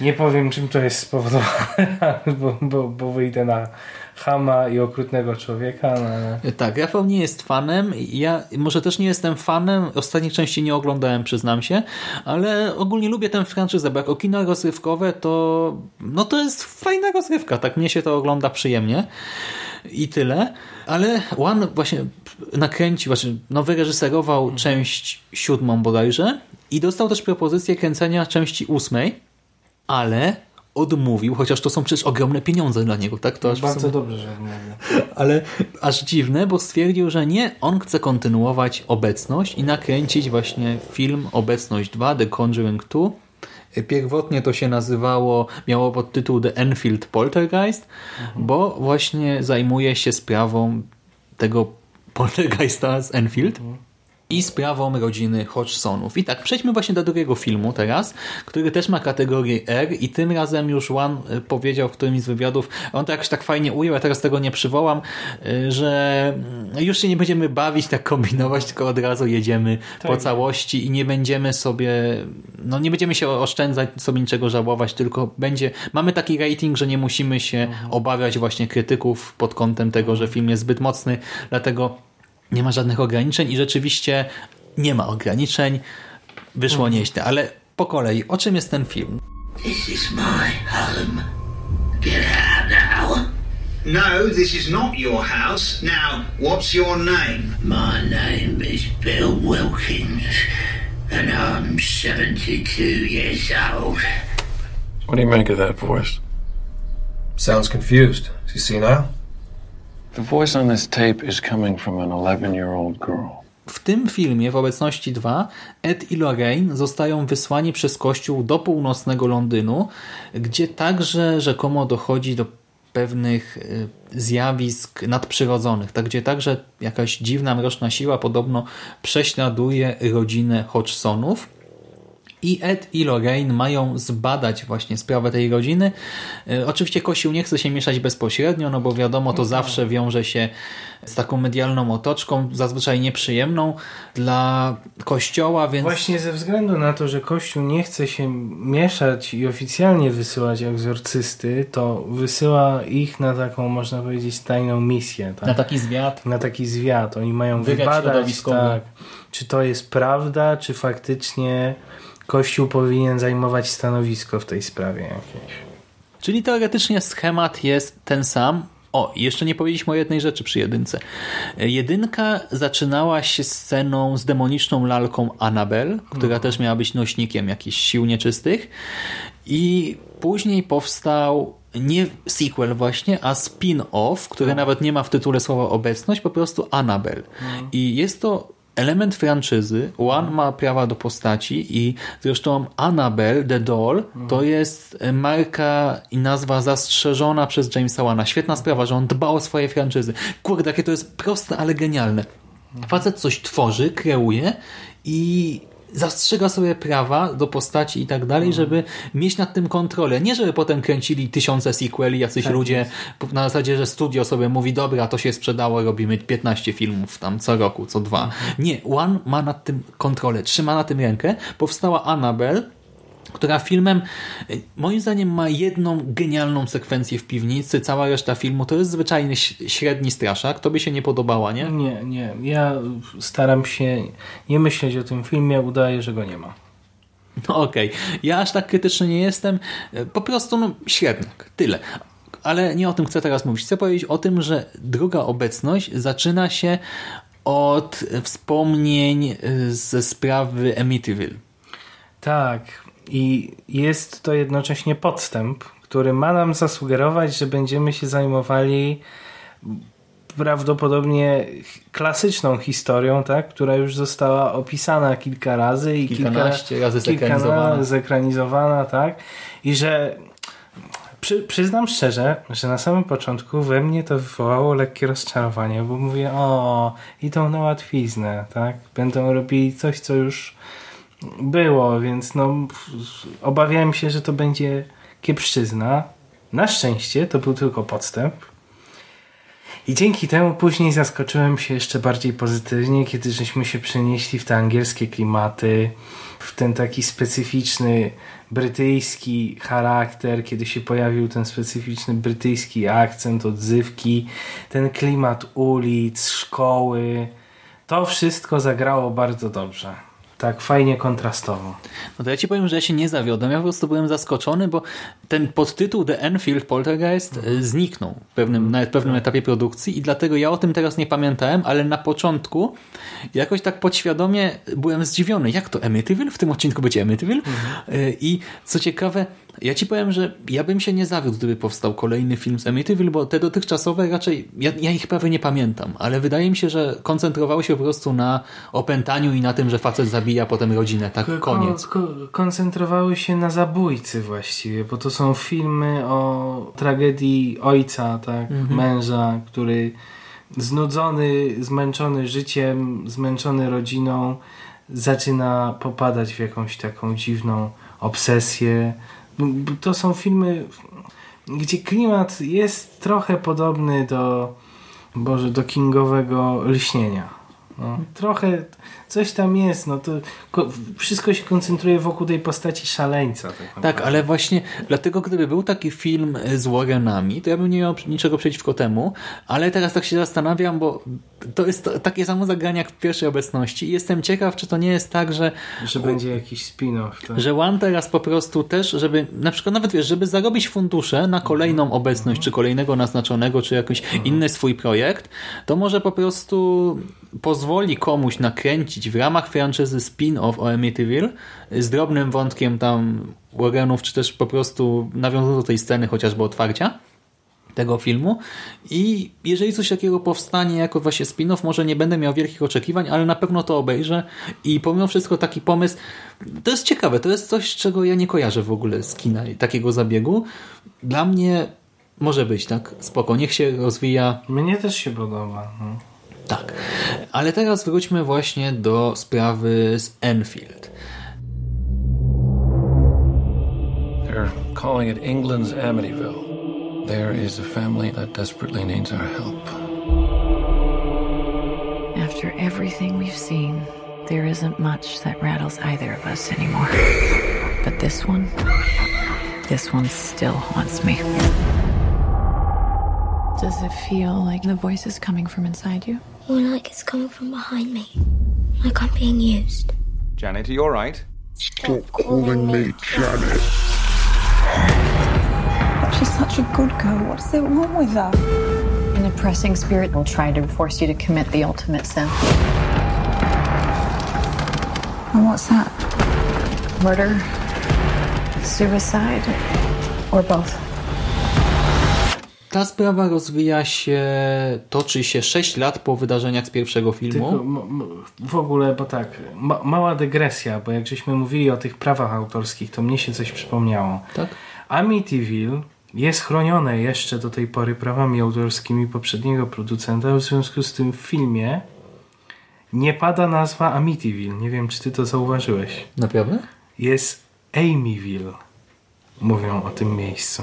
Nie powiem czym to jest spowodowane, bo, bo, bo wyjdę na chama i okrutnego człowieka. No. Tak, Rafał nie jest fanem. Ja może też nie jestem fanem. Ostatnich części nie oglądałem, przyznam się, ale ogólnie lubię tę franczyzę, bo jako kino rozrywkowe to no to jest fajna rozrywka. Tak mnie się to ogląda przyjemnie i tyle. Ale One właśnie nakręcił, właśnie no wyreżyserował mhm. część siódmą bodajże i dostał też propozycję kręcenia części ósmej, ale odmówił, chociaż to są przecież ogromne pieniądze dla niego, tak? To aż Bardzo sumie... dobrze, że odmówił. Ale aż dziwne, bo stwierdził, że nie, on chce kontynuować obecność i nakręcić właśnie film Obecność 2, The Conjuring 2, Pierwotnie to się nazywało, miało podtytuł The Enfield Poltergeist, bo właśnie zajmuje się sprawą tego poltergeista z Enfield i sprawą rodziny Hodgsonów. I tak, przejdźmy właśnie do drugiego filmu teraz, który też ma kategorię R i tym razem już One powiedział w którymś z wywiadów, on to jakoś tak fajnie ujął, a teraz tego nie przywołam, y, że mm, już się nie będziemy bawić, tak kombinować, tylko od razu jedziemy po Tak. całości i nie będziemy sobie, no nie będziemy się oszczędzać, sobie niczego żałować, tylko będzie, mamy taki rating, że nie musimy się obawiać właśnie krytyków pod kątem tego, że film jest zbyt mocny, dlatego nie ma żadnych ograniczeń i rzeczywiście nie ma ograniczeń. Wyszło nieźle, ale po kolei, o czym jest ten film? This is my home. Get out now. No, this is not your house. Now, what's your name? My name is Bill Wilkins, and I'm 72 years old. What do you make of that voice? Sounds confused. Is he senile? The voice on this tape is coming from an 11 year old girl. W tym filmie, w obecności 2, Ed i Lorraine zostają wysłani przez Kościół do północnego Londynu, gdzie także rzekomo dochodzi do pewnych y, zjawisk nadprzyrodzonych, tak, gdzie także jakaś dziwna, mroczna siła podobno prześladuje rodzinę Hodgsonów. I Ed i Lorraine mają zbadać właśnie sprawę tej rodziny. E, Oczywiście Kościół nie chce się mieszać bezpośrednio, no bo wiadomo, to zawsze wiąże się z taką medialną otoczką, zazwyczaj nieprzyjemną dla Kościoła, więc... Właśnie ze względu na to, że Kościół nie chce się mieszać i oficjalnie wysyłać egzorcysty, to wysyła ich na taką, można powiedzieć, tajną misję. Tak? Na taki zwiat. Na taki zwiat. Oni mają Wywiad wybadać, tak, czy to jest prawda, czy faktycznie Kościół powinien zajmować stanowisko w tej sprawie jakieś. Czyli teoretycznie schemat jest ten sam. O, jeszcze nie powiedzieliśmy o jednej rzeczy przy jedynce. Jedynka zaczynała się sceną z demoniczną lalką Annabel, która też miała być nośnikiem jakichś sił nieczystych. I później powstał nie sequel właśnie, a spin-off, który nawet nie ma w tytule słowa obecność, po prostu Annabel. I jest to element franczyzy. One ma prawa do postaci i zresztą Annabelle the Doll to jest marka i nazwa zastrzeżona przez Jamesa Wana. Świetna sprawa, że on dba o swoje franczyzy. Kurde, jakie to jest proste, ale genialne. Facet coś tworzy, kreuje i zastrzega sobie prawa do postaci i tak dalej, żeby mieć nad tym kontrolę. Nie, żeby potem kręcili tysiące sequeli, jacyś ludzie na zasadzie, że studio sobie mówi, dobra, to się sprzedało, robimy 15 filmów tam co roku, co dwa. Nie, One ma nad tym kontrolę, trzyma na tym rękę. Powstała Annabelle, która filmem y, moim zdaniem ma jedną genialną sekwencję w piwnicy, cała reszta filmu to jest zwyczajny średni straszak, to by się nie podobała, nie? Nie, nie. Ja staram się nie myśleć o tym filmie, udaję, że go nie ma. No okej, ja aż tak krytyczny nie jestem, po prostu no średniak, tyle. Ale nie o tym chcę teraz mówić. Chcę powiedzieć o tym, że druga obecność zaczyna się od wspomnień y, ze sprawy Amityville. Tak. I jest to jednocześnie podstęp, który ma nam zasugerować, że będziemy się zajmowali prawdopodobnie klasyczną historią, tak, która już została opisana kilka razy i Kilkanaście kilka, razy zekranizowana. zekranizowana, tak, i że przy, przyznam szczerze, że na samym początku we mnie to wywołało lekkie rozczarowanie, bo mówię, o, idą na łatwiznę, tak, będą robili coś, co już było, więc no obawiałem się, że to będzie kiepszczyzna. Na szczęście to był tylko podstęp. I dzięki temu później zaskoczyłem się jeszcze bardziej pozytywnie, kiedy żeśmy się przenieśli w te angielskie klimaty, w ten taki specyficzny brytyjski charakter, kiedy się pojawił ten specyficzny brytyjski akcent, odzywki, ten klimat ulic, szkoły. To wszystko zagrało bardzo dobrze. Tak fajnie kontrastowo. No to ja ci powiem, że ja się nie zawiodłem. Ja po prostu byłem zaskoczony, bo ten podtytuł The Enfield Poltergeist e, zniknął w pewnym, na pewnym etapie produkcji i dlatego ja o tym teraz nie pamiętałem, ale na początku jakoś tak podświadomie byłem zdziwiony. Jak to Amityville? W tym odcinku będzie Amityville? E, I co ciekawe, ja ci powiem, że ja bym się nie zawiódł, gdyby powstał kolejny film z Amityville, bo te dotychczasowe raczej, ja, ja ich prawie nie pamiętam, ale wydaje mi się, że koncentrowały się po prostu na opętaniu i na tym, że facet zabija potem rodzinę, tak Ko- koniec. ko- koncentrowały się na zabójcy właściwie, bo to są filmy o tragedii ojca, tak, Mhm. męża, który znudzony, zmęczony życiem, zmęczony rodziną, zaczyna popadać w jakąś taką dziwną obsesję. To są filmy, gdzie klimat jest trochę podobny do Boże, do Kingowego lśnienia. No, trochę coś tam jest, no to ko- wszystko się koncentruje wokół tej postaci szaleńca. Tak, Tak, ale właśnie dlatego, gdyby był taki film z Warrenami, to ja bym nie miał niczego przeciwko temu, ale teraz tak się zastanawiam, bo to jest takie samo zagranie jak w pierwszej obecności i jestem ciekaw, czy to nie jest tak, że Że będzie jakiś spin-off. Tak? że One teraz po prostu też, żeby na przykład nawet wiesz, żeby zarobić fundusze na kolejną obecność, czy kolejnego naznaczonego, czy jakiś inny swój projekt, to może po prostu pozwoli komuś nakręcić w ramach franczyzy spin-off o Amityville z drobnym wątkiem tam Warrenów, czy też po prostu nawiązując do tej sceny chociażby otwarcia tego filmu i jeżeli coś takiego powstanie jako właśnie spin-off, może nie będę miał wielkich oczekiwań, ale na pewno to obejrzę i pomimo wszystko taki pomysł, to jest ciekawe, to jest coś, czego ja nie kojarzę w ogóle z kina i takiego zabiegu. Dla mnie może być, tak? Spoko, niech się rozwija. Mnie też się podoba. No. Tak. Ale teraz wróćmy właśnie do sprawy z Enfield. They're calling it England's Amityville. There is a family that desperately needs our help. After everything we've seen, there isn't much that rattles either of us anymore. But this one, this one still haunts me. Does it feel like the voice is coming from inside you? More like it's coming from behind me. Like I'm being used. Janet, are you alright? Stop calling me Janet. She's such a good girl. What's there wrong with her? An oppressing spirit will try to force you to commit the ultimate sin. And what's that? Murder, suicide, or both. Ta sprawa rozwija się, toczy się 6 lat po wydarzeniach z pierwszego filmu. Tylko w ogóle, bo tak, ma, mała dygresja, bo jak żeśmy mówili o tych prawach autorskich, to mnie się coś przypomniało. Tak? Amityville jest chronione jeszcze do tej pory prawami autorskimi poprzedniego producenta, w związku z tym w filmie nie pada nazwa Amityville. Nie wiem, czy ty to zauważyłeś. Naprawdę? Jest Amyville. Mówią o tym miejscu.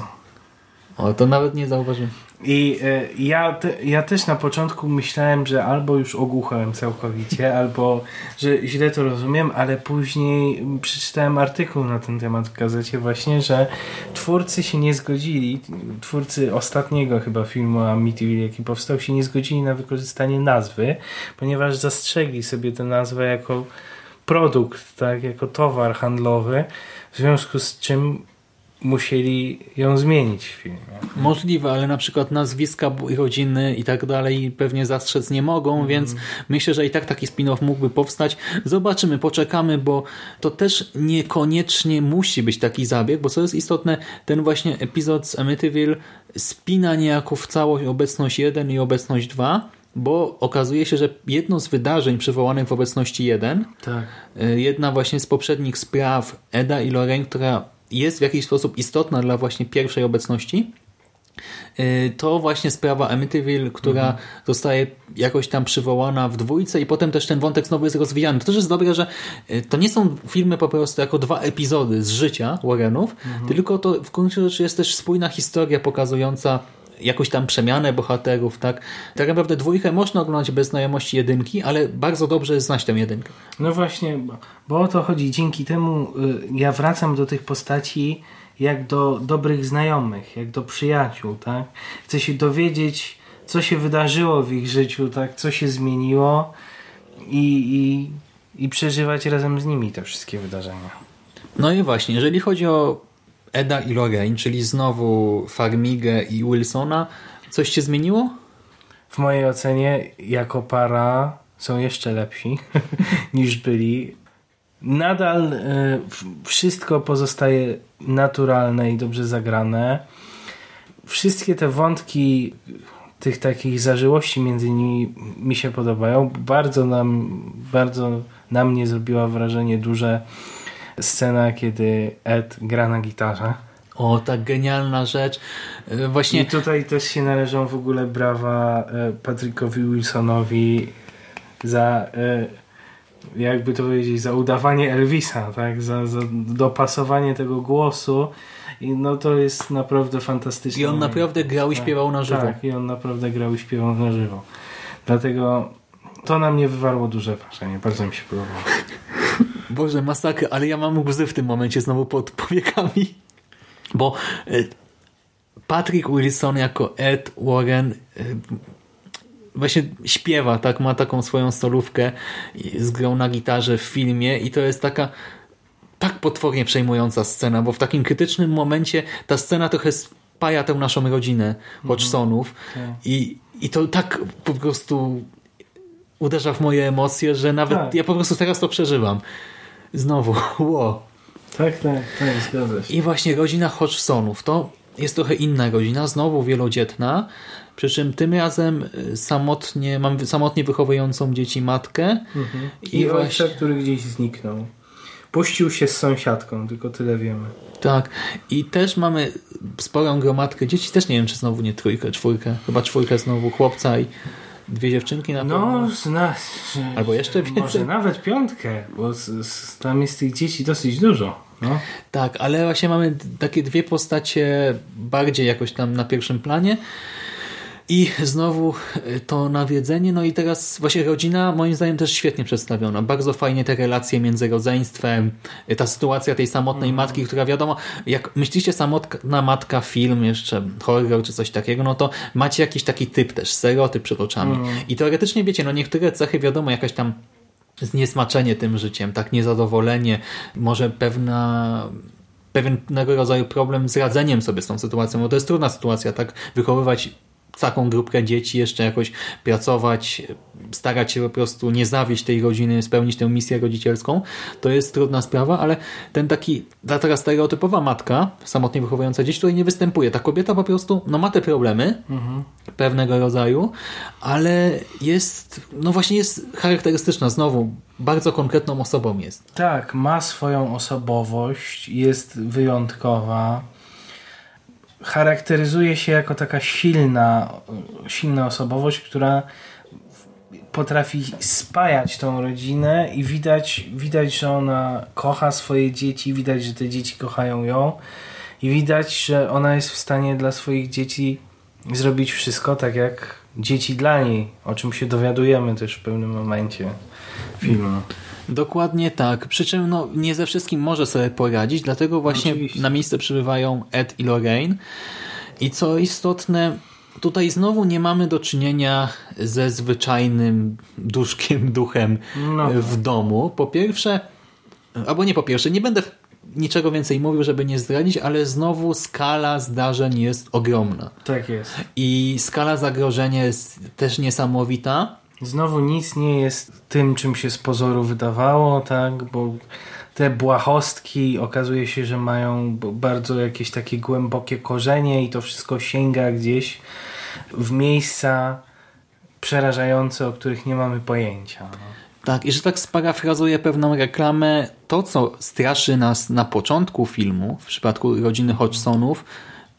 O, to nawet nie zauważyłem. I e, ja, te, ja też na początku myślałem, że albo już ogłuchałem całkowicie, albo że źle to rozumiem, ale później przeczytałem artykuł na ten temat w gazecie właśnie, że twórcy się nie zgodzili, twórcy ostatniego chyba filmu Amityville, jaki powstał, się nie zgodzili na wykorzystanie nazwy, ponieważ zastrzegli sobie tę nazwę jako produkt, tak, jako towar handlowy, w związku z czym musieli ją zmienić w filmie. Możliwe, ale na przykład nazwiska i rodziny i tak dalej pewnie zastrzec nie mogą, więc myślę, że i tak taki spin-off mógłby powstać. Zobaczymy, poczekamy, bo to też niekoniecznie musi być taki zabieg, bo co jest istotne, ten właśnie epizod z Amityville spina niejako w całość obecność 1 i obecność 2, bo okazuje się, że jedno z wydarzeń przywołanych w obecności 1, Tak. jedna właśnie z poprzednich spraw Eda i Lorraine, która jest w jakiś sposób istotna dla właśnie pierwszej obecności, y, to właśnie sprawa Amityville, która Mhm. zostaje jakoś tam przywołana w dwójce i potem też ten wątek znowu jest rozwijany. To też jest dobre, że y, to nie są filmy po prostu jako dwa epizody z życia Warrenów, Mhm. tylko to w końcu rzeczy jest też spójna historia pokazująca jakąś tam przemianę bohaterów, tak? Tak naprawdę dwójkę można oglądać bez znajomości jedynki, ale bardzo dobrze znać tę jedynkę. No właśnie, bo, bo o to chodzi. Dzięki temu y, ja wracam do tych postaci jak do dobrych znajomych, jak do przyjaciół, tak? Chcę się dowiedzieć, co się wydarzyło w ich życiu, tak? Co się zmieniło i, i, i przeżywać razem z nimi te wszystkie wydarzenia. No i właśnie, jeżeli chodzi o Eda i Lorraine, czyli znowu Farmigę i Wilsona, coś się zmieniło? W mojej ocenie jako para są jeszcze lepsi niż byli. Nadal y, wszystko pozostaje naturalne i dobrze zagrane. Wszystkie te wątki tych takich zażyłości między nimi mi się podobają. Bardzo nam, bardzo na mnie zrobiła wrażenie duże scena, kiedy Ed gra na gitarze. O, tak genialna rzecz. E, właśnie... I tutaj też się należą w ogóle brawa e, Patrickowi Wilsonowi za e, jakby to powiedzieć, za udawanie Elvisa, tak? Za, za dopasowanie tego głosu. I no to jest naprawdę fantastyczne. I on naprawdę grał i tak, śpiewał na żywo. Tak, i on naprawdę grał i śpiewał na żywo. Dlatego to na mnie wywarło duże wrażenie. Bardzo mi się podobało. Boże, masakra, ale ja mam łzy w tym momencie znowu pod powiekami. Bo e, Patrick Wilson jako Ed Warren e, właśnie śpiewa, tak, ma taką swoją solówkę z grą na gitarze w filmie i to jest taka tak potwornie przejmująca scena, bo w takim krytycznym momencie ta scena trochę spaja tę naszą rodzinę Watchsonów mhm. i, i to tak po prostu uderza w moje emocje, że nawet tak. ja po prostu teraz to przeżywam. Znowu, wow. Tak, tak, tak, zgadza się. I właśnie rodzina Hodgsonów to jest trochę inna rodzina, znowu wielodzietna, przy czym tym razem y, samotnie, mam samotnie wychowującą dzieci matkę. Mhm. I, I właśnie... ojca, który gdzieś zniknął. Puścił się z sąsiadką, tylko tyle wiemy. Tak. I też mamy sporą gromadkę dzieci, też nie wiem, czy znowu nie trójkę, czwórkę. Chyba czwórkę znowu chłopca i dwie dziewczynki na No, zna, albo jeszcze więcej. Może nawet piątkę, bo z, z, tam jest tych dzieci dosyć dużo. No. Tak, ale właśnie mamy takie dwie postacie bardziej jakoś tam na pierwszym planie. I znowu e, to nawiedzenie, no i teraz właśnie rodzina moim zdaniem też świetnie przedstawiona. Bardzo fajnie te relacje między rodzeństwem, e, ta sytuacja tej samotnej mm. matki, która wiadomo, jak myślicie samotna matka film, jeszcze horror czy coś takiego, no to macie jakiś taki typ też, stereotyp przed oczami. Mm. I teoretycznie wiecie, no niektóre cechy wiadomo, jakaś tam zniesmaczenie tym życiem, tak niezadowolenie, może pewna pewnego rodzaju problem z radzeniem sobie z tą sytuacją, bo to jest trudna sytuacja, tak wychowywać taką grupkę dzieci, jeszcze jakoś pracować, starać się po prostu nie zawieść tej rodziny, spełnić tę misję rodzicielską, to jest trudna sprawa, ale ten taki, ta taka stereotypowa matka, samotnie wychowująca dzieci, tutaj nie występuje. Ta kobieta po prostu, no ma te problemy mhm. pewnego rodzaju, ale jest, no właśnie jest charakterystyczna, znowu, bardzo konkretną osobą jest. Tak, ma swoją osobowość, jest wyjątkowa, charakteryzuje się jako taka silna, silna osobowość, która potrafi spajać tą rodzinę i widać, widać, że ona kocha swoje dzieci, widać, że te dzieci kochają ją i widać, że ona jest w stanie dla swoich dzieci zrobić wszystko tak jak dzieci dla niej, o czym się dowiadujemy też w pewnym momencie filmu. Dokładnie tak. Przy czym no, nie ze wszystkim może sobie poradzić, dlatego właśnie Oczywiście. na miejsce przybywają Ed i Lorraine. I co istotne, tutaj znowu nie mamy do czynienia ze zwyczajnym duszkiem, duchem no. w domu. Po pierwsze, albo nie po pierwsze, nie będę niczego więcej mówił, żeby nie zdradzić, ale znowu skala zdarzeń jest ogromna. Tak jest. I skala zagrożenia jest też niesamowita. Znowu nic nie jest tym, czym się z pozoru wydawało, tak, bo te błahostki okazuje się, że mają bardzo jakieś takie głębokie korzenie i to wszystko sięga gdzieś w miejsca przerażające, o których nie mamy pojęcia. No. Tak, i że tak sparafrazuję pewną reklamę, to co straszy nas na początku filmu, w przypadku rodziny Hodgsonów,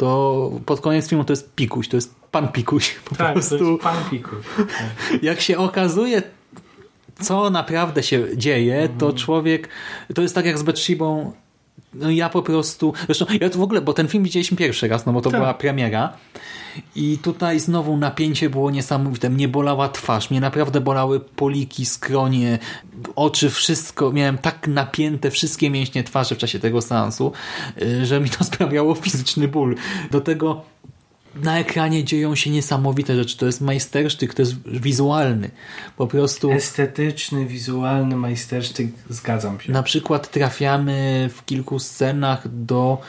to pod koniec filmu to jest pikuś, to jest pan pikuś. Po tak, prostu. to jest pan pikuś. Jak się okazuje, co naprawdę się dzieje, mhm. to człowiek, to jest tak jak z Betshibą, no ja po prostu, zresztą ja to w ogóle, bo ten film widzieliśmy pierwszy raz, no bo to tak. była premiera i tutaj znowu napięcie było niesamowite, mnie bolała twarz, mnie naprawdę bolały poliki, skronie, oczy, wszystko, miałem tak napięte wszystkie mięśnie twarzy w czasie tego seansu, y, że mi to sprawiało fizyczny ból. Do tego na ekranie dzieją się niesamowite rzeczy. To jest majstersztyk, to jest wizualny. Po prostu... Estetyczny, wizualny majstersztyk, zgadzam się. Na przykład trafiamy w kilku scenach do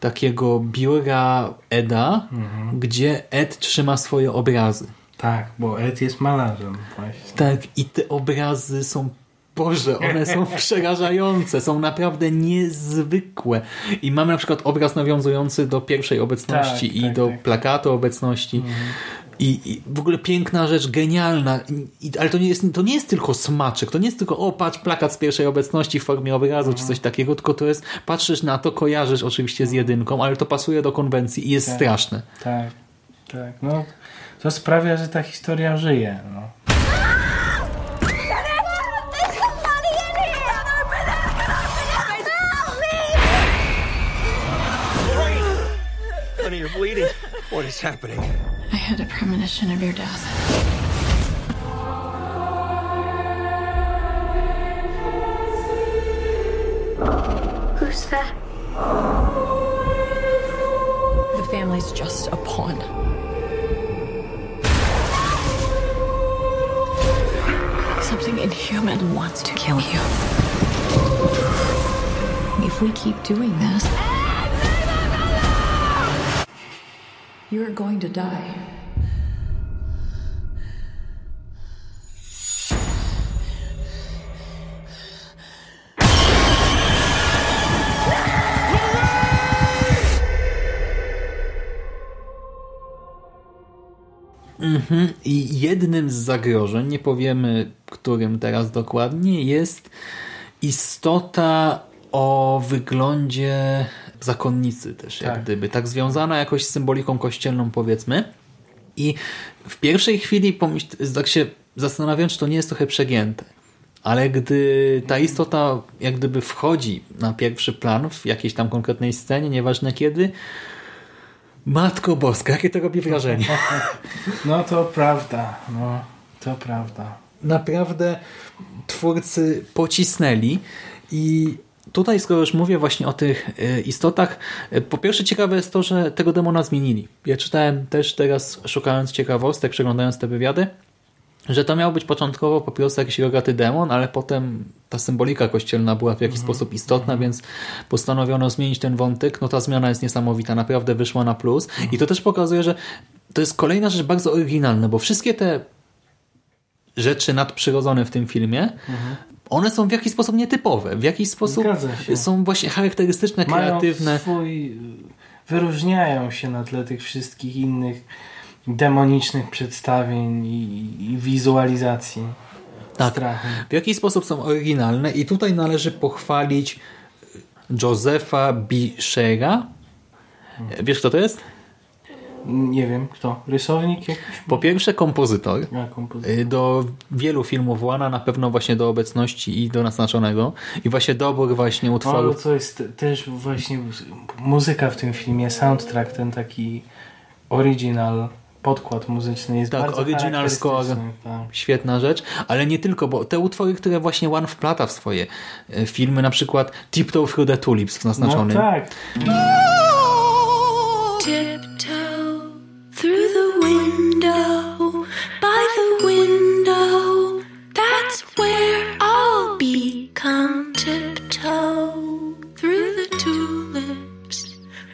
takiego biura Eda, Mhm. gdzie Ed trzyma swoje obrazy. Tak, bo Ed jest malarzem właśnie. Tak, i te obrazy są Boże, one są przerażające, są naprawdę niezwykłe. I mamy na przykład obraz nawiązujący do pierwszej obecności Tak, i tak, do tak. plakatu obecności. I, I w ogóle piękna rzecz, genialna, I, ale to nie, jest, to nie jest tylko smaczek, to nie jest tylko o patrz plakat z pierwszej obecności w formie obrazu czy coś takiego, tylko to jest, patrzysz na to, kojarzysz oczywiście z jedynką, ale to pasuje do konwencji i jest Tak. straszne. Tak, tak. No, to sprawia, że ta historia żyje. No. Bleeding. What is happening? I had a premonition of your death. Who's that? The family's just a pawn. Something inhuman wants to kill you. If we keep doing this, going to die. Mhm. I jednym z zagrożeń, nie powiemy którym teraz dokładnie, jest istota o wyglądzie zakonnicy też, jak Tak. gdyby. Tak związana jakoś z symboliką kościelną powiedzmy. I w pierwszej chwili pomyśl, tak się zastanawiam, czy to nie jest trochę przegięte. Ale gdy ta istota jak gdyby wchodzi na pierwszy plan w jakiejś tam konkretnej scenie, nieważne kiedy, Matko Boska, jakie to robi wrażenie. no to prawda, no to prawda. Naprawdę twórcy pocisnęli i tutaj, skoro już mówię właśnie o tych e, istotach, e, po pierwsze ciekawe jest to, że tego demona zmienili. Ja czytałem też teraz, szukając ciekawostek, przeglądając te wywiady, że to miał być początkowo po prostu jakiś rogaty demon, ale potem ta symbolika kościelna była w jakiś sposób istotna, więc postanowiono zmienić ten wątek. No ta zmiana jest niesamowita, naprawdę wyszła na plus. I to też pokazuje, że to jest kolejna rzecz bardzo oryginalna, bo wszystkie te rzeczy nadprzyrodzone w tym filmie, one są w jakiś sposób nietypowe, w jakiś sposób są właśnie charakterystyczne, Mają kreatywne. swój, wyróżniają się na tle tych wszystkich innych demonicznych przedstawień i, i wizualizacji Tak. strachu. W jakiś sposób są oryginalne i tutaj należy pochwalić Josefa Biszera. Wiesz kto to jest? Nie wiem, kto? Rysownik jakiś? Po pierwsze kompozytor. A, kompozytor. Y, Do wielu filmów Łana, na pewno właśnie do obecności i do naznaczonego. I właśnie dobór właśnie Ale utworów. co jest też właśnie muzyka w tym filmie, soundtrack, ten taki original podkład muzyczny jest Tak, bardzo original score. Tak. Świetna rzecz, ale nie tylko, bo te utwory, które właśnie One wplata w swoje y, filmy, na przykład Tiptoe Through the Tulips w No naznaczonym. tak.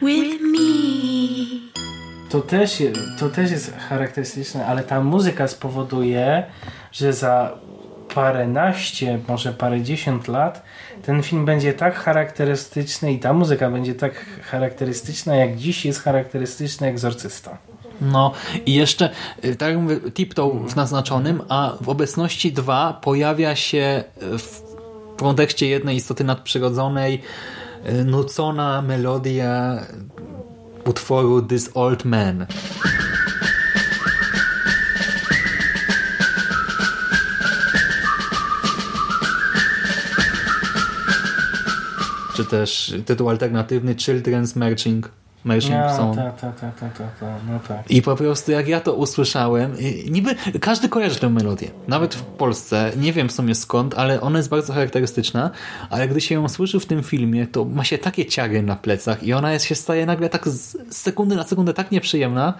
With me. To też, to też jest charakterystyczne, ale ta muzyka spowoduje, że za paręnaście, może parędziesiąt lat ten film będzie tak charakterystyczny i ta muzyka będzie tak charakterystyczna, jak dziś jest charakterystyczny Egzorcysta. No i jeszcze, y, tak jak mówię, Tiptoe w naznaczonym, a w obecności 2 pojawia się y, w kontekście jednej istoty nadprzyrodzonej nucona melodia utworu This Old Man. Czy też tytuł alternatywny Children's Marching, Marching No, ta, ta, ta, no tak. I po prostu jak ja to usłyszałem, niby każdy kojarzy tę melodię. Nawet w Polsce, nie wiem w sumie skąd, ale ona jest bardzo charakterystyczna, ale gdy się ją słyszy w tym filmie, to ma się takie ciary na plecach i ona jest, się staje nagle tak z sekundy na sekundę tak nieprzyjemna.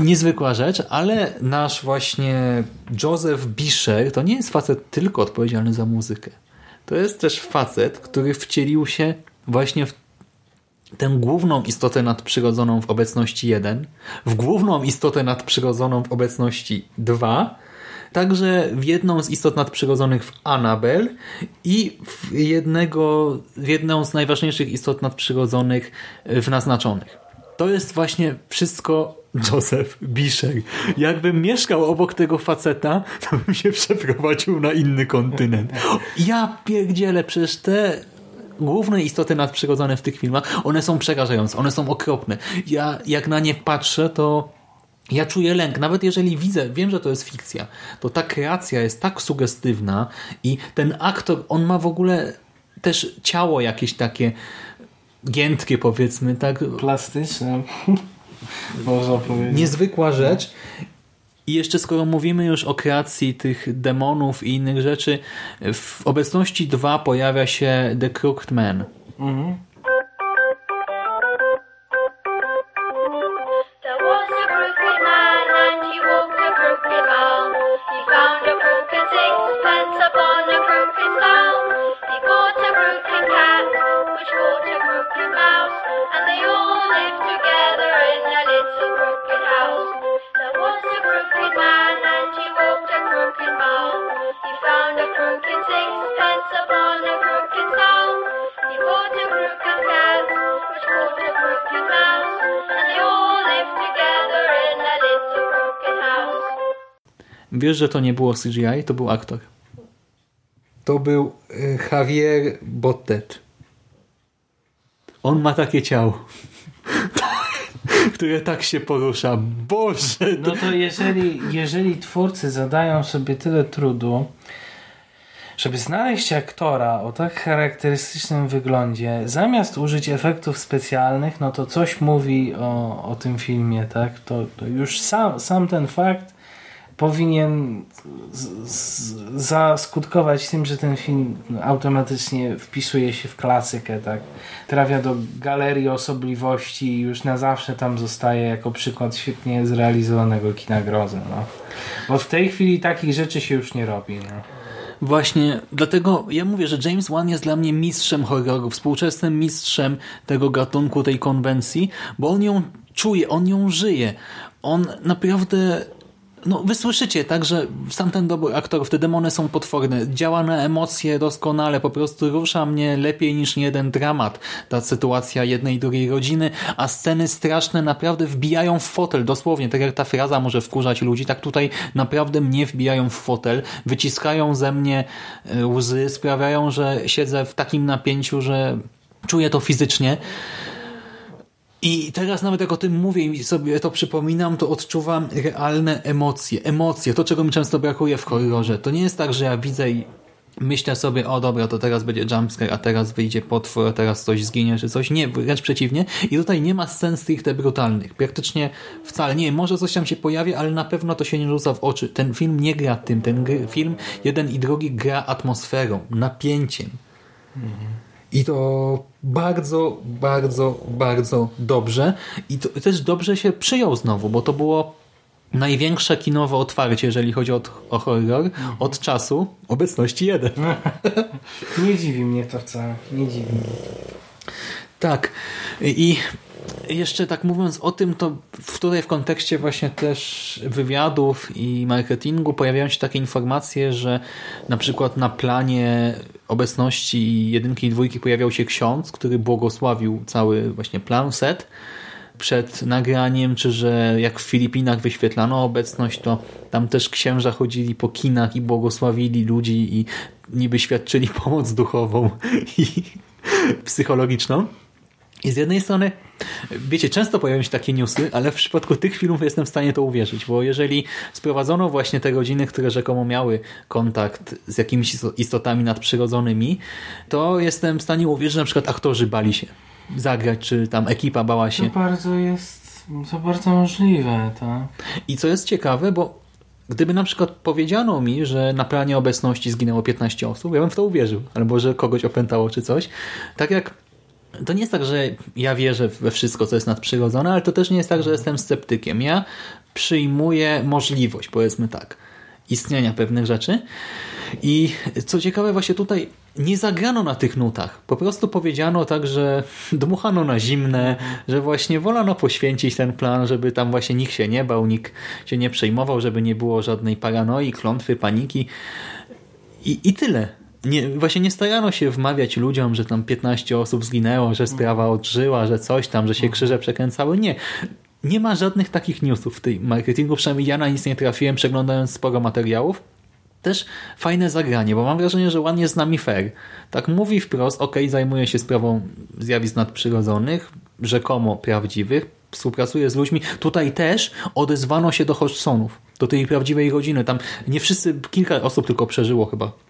Niezwykła rzecz, ale nasz właśnie Joseph Bisher to nie jest facet tylko odpowiedzialny za muzykę. To jest też facet, który wcielił się właśnie w tę główną istotę nadprzyrodzoną w obecności 1, w główną istotę nadprzyrodzoną w obecności 2, także w jedną z istot nadprzyrodzonych w Annabel i w, jednego, w jedną z najważniejszych istot nadprzyrodzonych w Naznaczonych. To jest właśnie wszystko Joseph Bisher. Jakbym mieszkał obok tego faceta, to bym się przeprowadził na inny kontynent. Ja pierdzielę, przecież te główne istoty nadprzyrodzone w tych filmach, one są przerażające, one są okropne. Ja jak na nie patrzę, to ja czuję lęk, nawet jeżeli widzę, wiem, że to jest fikcja, to ta kreacja jest tak sugestywna i ten aktor, on ma w ogóle też ciało jakieś takie giętkie powiedzmy, tak? Plastyczne. Można powiedzieć. Niezwykła rzecz. I jeszcze skoro mówimy już o kreacji tych demonów i innych rzeczy, w obecności 2 pojawia się The Crooked Man. Mhm. Wiesz, że to nie było CGI, to był aktor. To był e, Javier Botet. On ma takie ciało, które tak się porusza. Boże! No to jeżeli, jeżeli twórcy zadają sobie tyle trudu, żeby znaleźć aktora o tak charakterystycznym wyglądzie, zamiast użyć efektów specjalnych, no to coś mówi o, o tym filmie, tak? To, to już sam, sam ten fakt powinien zaskutkować tym, że ten film automatycznie wpisuje się w klasykę, tak? Trafia do galerii osobliwości i już na zawsze tam zostaje jako przykład świetnie zrealizowanego kina grozy, no. Bo w tej chwili takich rzeczy się już nie robi, no. Właśnie, dlatego ja mówię, że James Wan jest dla mnie mistrzem horroru, współczesnym mistrzem tego gatunku, tej konwencji, bo on ją czuje, on ją żyje. On naprawdę no wy słyszycie, tak, że sam ten dobór aktorów, te demony są potworne, działa na emocje doskonale, po prostu rusza mnie lepiej niż jeden dramat, ta sytuacja jednej i drugiej rodziny, a sceny straszne naprawdę wbijają w fotel, dosłownie, tak jak ta fraza może wkurzać ludzi, tak tutaj naprawdę mnie wbijają w fotel, wyciskają ze mnie e, łzy, sprawiają, że siedzę w takim napięciu, że czuję to fizycznie. I teraz nawet jak o tym mówię i sobie to przypominam, to odczuwam realne emocje. Emocje, to czego mi często brakuje w horrorze. To nie jest tak, że ja widzę i myślę sobie, o dobra, to teraz będzie jumpscare, a teraz wyjdzie potwór, a teraz coś zginie, czy coś. Nie, wręcz przeciwnie. I tutaj nie ma scen stricte brutalnych. Praktycznie wcale nie. Może coś tam się pojawi, ale na pewno to się nie rzuca w oczy. Ten film nie gra tym. Ten film, jeden i drugi, gra atmosferą, napięciem. I to bardzo, bardzo, bardzo dobrze. I to też dobrze się przyjął znowu, bo to było największe kinowe otwarcie, jeżeli chodzi o, o horror, od czasu obecności jeden. Nie dziwi mnie to wcale. Nie dziwi mnie. Tak. I jeszcze tak mówiąc o tym, to w tutaj w kontekście właśnie też wywiadów i marketingu pojawiają się takie informacje, że na przykład na planie obecności jedynki i dwójki pojawiał się ksiądz, który błogosławił cały właśnie plan, set przed nagraniem, czy że jak w Filipinach wyświetlano obecność, to tam też księża chodzili po kinach i błogosławili ludzi i niby świadczyli pomoc duchową i psychologiczną. I z jednej strony, wiecie, często pojawiają się takie newsy, ale w przypadku tych filmów jestem w stanie to uwierzyć, bo jeżeli sprowadzono właśnie te rodziny, które rzekomo miały kontakt z jakimiś istotami nadprzyrodzonymi, to jestem w stanie uwierzyć, że na przykład aktorzy bali się zagrać, czy tam ekipa bała się. To bardzo jest, to bardzo możliwe, tak. I co jest ciekawe, bo Gdyby na przykład powiedziano mi, że na planie obecności zginęło 15 osób, ja bym w to uwierzył. Albo, że kogoś opętało czy coś. Tak jak to nie jest tak, że ja wierzę we wszystko, co jest nadprzyrodzone, ale to też nie jest tak, że jestem sceptykiem. Ja przyjmuje możliwość, powiedzmy tak, istnienia pewnych rzeczy. I co ciekawe, właśnie tutaj nie zagrano na tych nutach. Po prostu powiedziano tak, że dmuchano na zimne, że właśnie wolano poświęcić ten plan, żeby tam właśnie nikt się nie bał, nikt się nie przejmował, żeby nie było żadnej paranoi, klątwy, paniki. I, i tyle. Nie, właśnie nie starano się wmawiać ludziom, że tam 15 osób zginęło, że sprawa odżyła, że coś tam, że się krzyże przekręcały. Nie. Nie ma żadnych takich newsów w tej marketingu, przynajmniej ja na nic nie trafiłem, przeglądając sporo materiałów. Też fajne zagranie, bo mam wrażenie, że jest z nami fair. Tak mówi wprost, ok, zajmuje się sprawą zjawisk nadprzyrodzonych, rzekomo prawdziwych, współpracuje z ludźmi. Tutaj też odezwano się do Hodgsonów, do tej prawdziwej rodziny. Tam nie wszyscy, kilka osób tylko przeżyło chyba.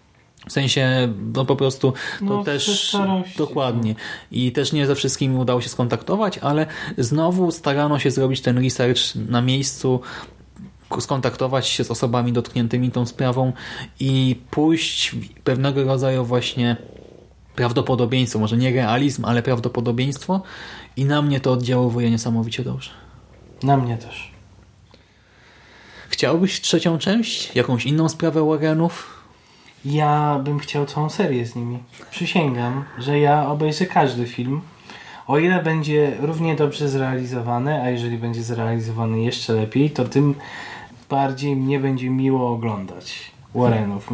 W sensie, no po prostu to No, też dokładnie. I też nie ze wszystkimi udało się skontaktować, ale znowu starano się zrobić ten research na miejscu, skontaktować się z osobami dotkniętymi tą sprawą i pójść w pewnego rodzaju właśnie prawdopodobieństwo, może nie realizm, ale prawdopodobieństwo i na mnie to oddziałuje niesamowicie dobrze. Na mnie też. Chciałbyś trzecią część? Jakąś inną sprawę Warrenów? Ja bym chciał całą serię z nimi. Przysięgam, że ja obejrzę każdy film. O ile będzie równie dobrze zrealizowany, a jeżeli będzie zrealizowany jeszcze lepiej, to tym bardziej mnie będzie miło oglądać Warrenów.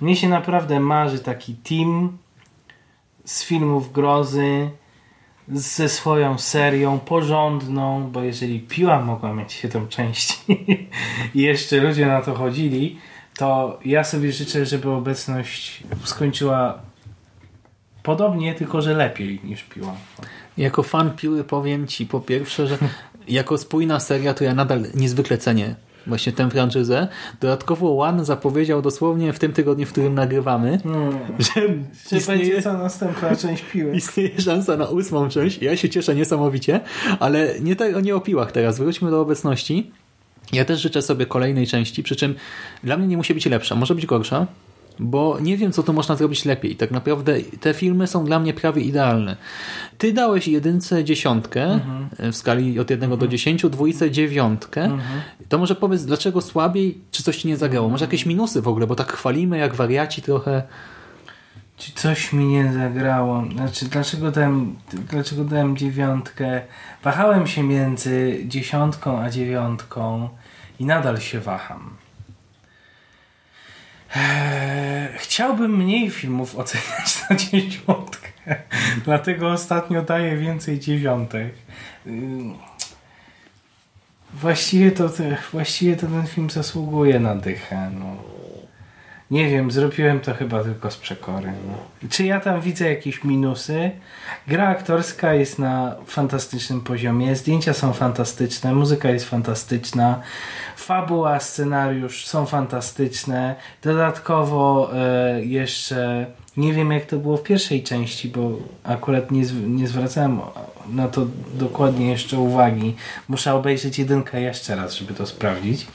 Mnie się naprawdę marzy taki team z filmów grozy, ze swoją serią porządną, bo jeżeli piła mogła mieć 7 części i jeszcze ludzie na to chodzili, to ja sobie życzę, żeby obecność skończyła podobnie, tylko że lepiej niż piła. Jako fan Piły powiem Ci po pierwsze, że jako spójna seria to ja nadal niezwykle cenię właśnie tę franczyzę. Dodatkowo One zapowiedział dosłownie w tym tygodniu, w którym nagrywamy, że Czy istnieje, będzie co następna część piły? istnieje szansa na ósmą część. Ja się cieszę niesamowicie, ale nie, te, nie o piłach teraz. Wróćmy do obecności. Ja też życzę sobie kolejnej części, przy czym dla mnie nie musi być lepsza, może być gorsza, bo nie wiem, co tu można zrobić lepiej. Tak naprawdę te filmy są dla mnie prawie idealne. Ty dałeś jedynce dziesiątkę w skali od 1 do 10, dwójce dziewiątkę. To może powiedz, dlaczego słabiej, czy coś ci nie zagrało? Może jakieś minusy w ogóle, bo tak chwalimy jak wariaci trochę. Czy coś mi nie zagrało? Znaczy, dlaczego dałem, dlaczego dałem dziewiątkę? Wahałem się między dziesiątką a dziewiątką i nadal się waham. Eee, chciałbym mniej filmów oceniać na dziesiątkę. Dlatego ostatnio daję więcej dziewiątek. Ym, Właściwie to, właściwie to ten film zasługuje na dychę. No. Nie wiem, zrobiłem to chyba tylko z przekory. No. Czy ja tam widzę jakieś minusy? Gra aktorska jest na fantastycznym poziomie, zdjęcia są fantastyczne, muzyka jest fantastyczna, fabuła, scenariusz są fantastyczne. Dodatkowo e, jeszcze nie wiem jak to było w pierwszej części, bo akurat nie, nie zwracałem na to dokładnie jeszcze uwagi. Muszę obejrzeć jedynkę jeszcze raz, żeby to sprawdzić.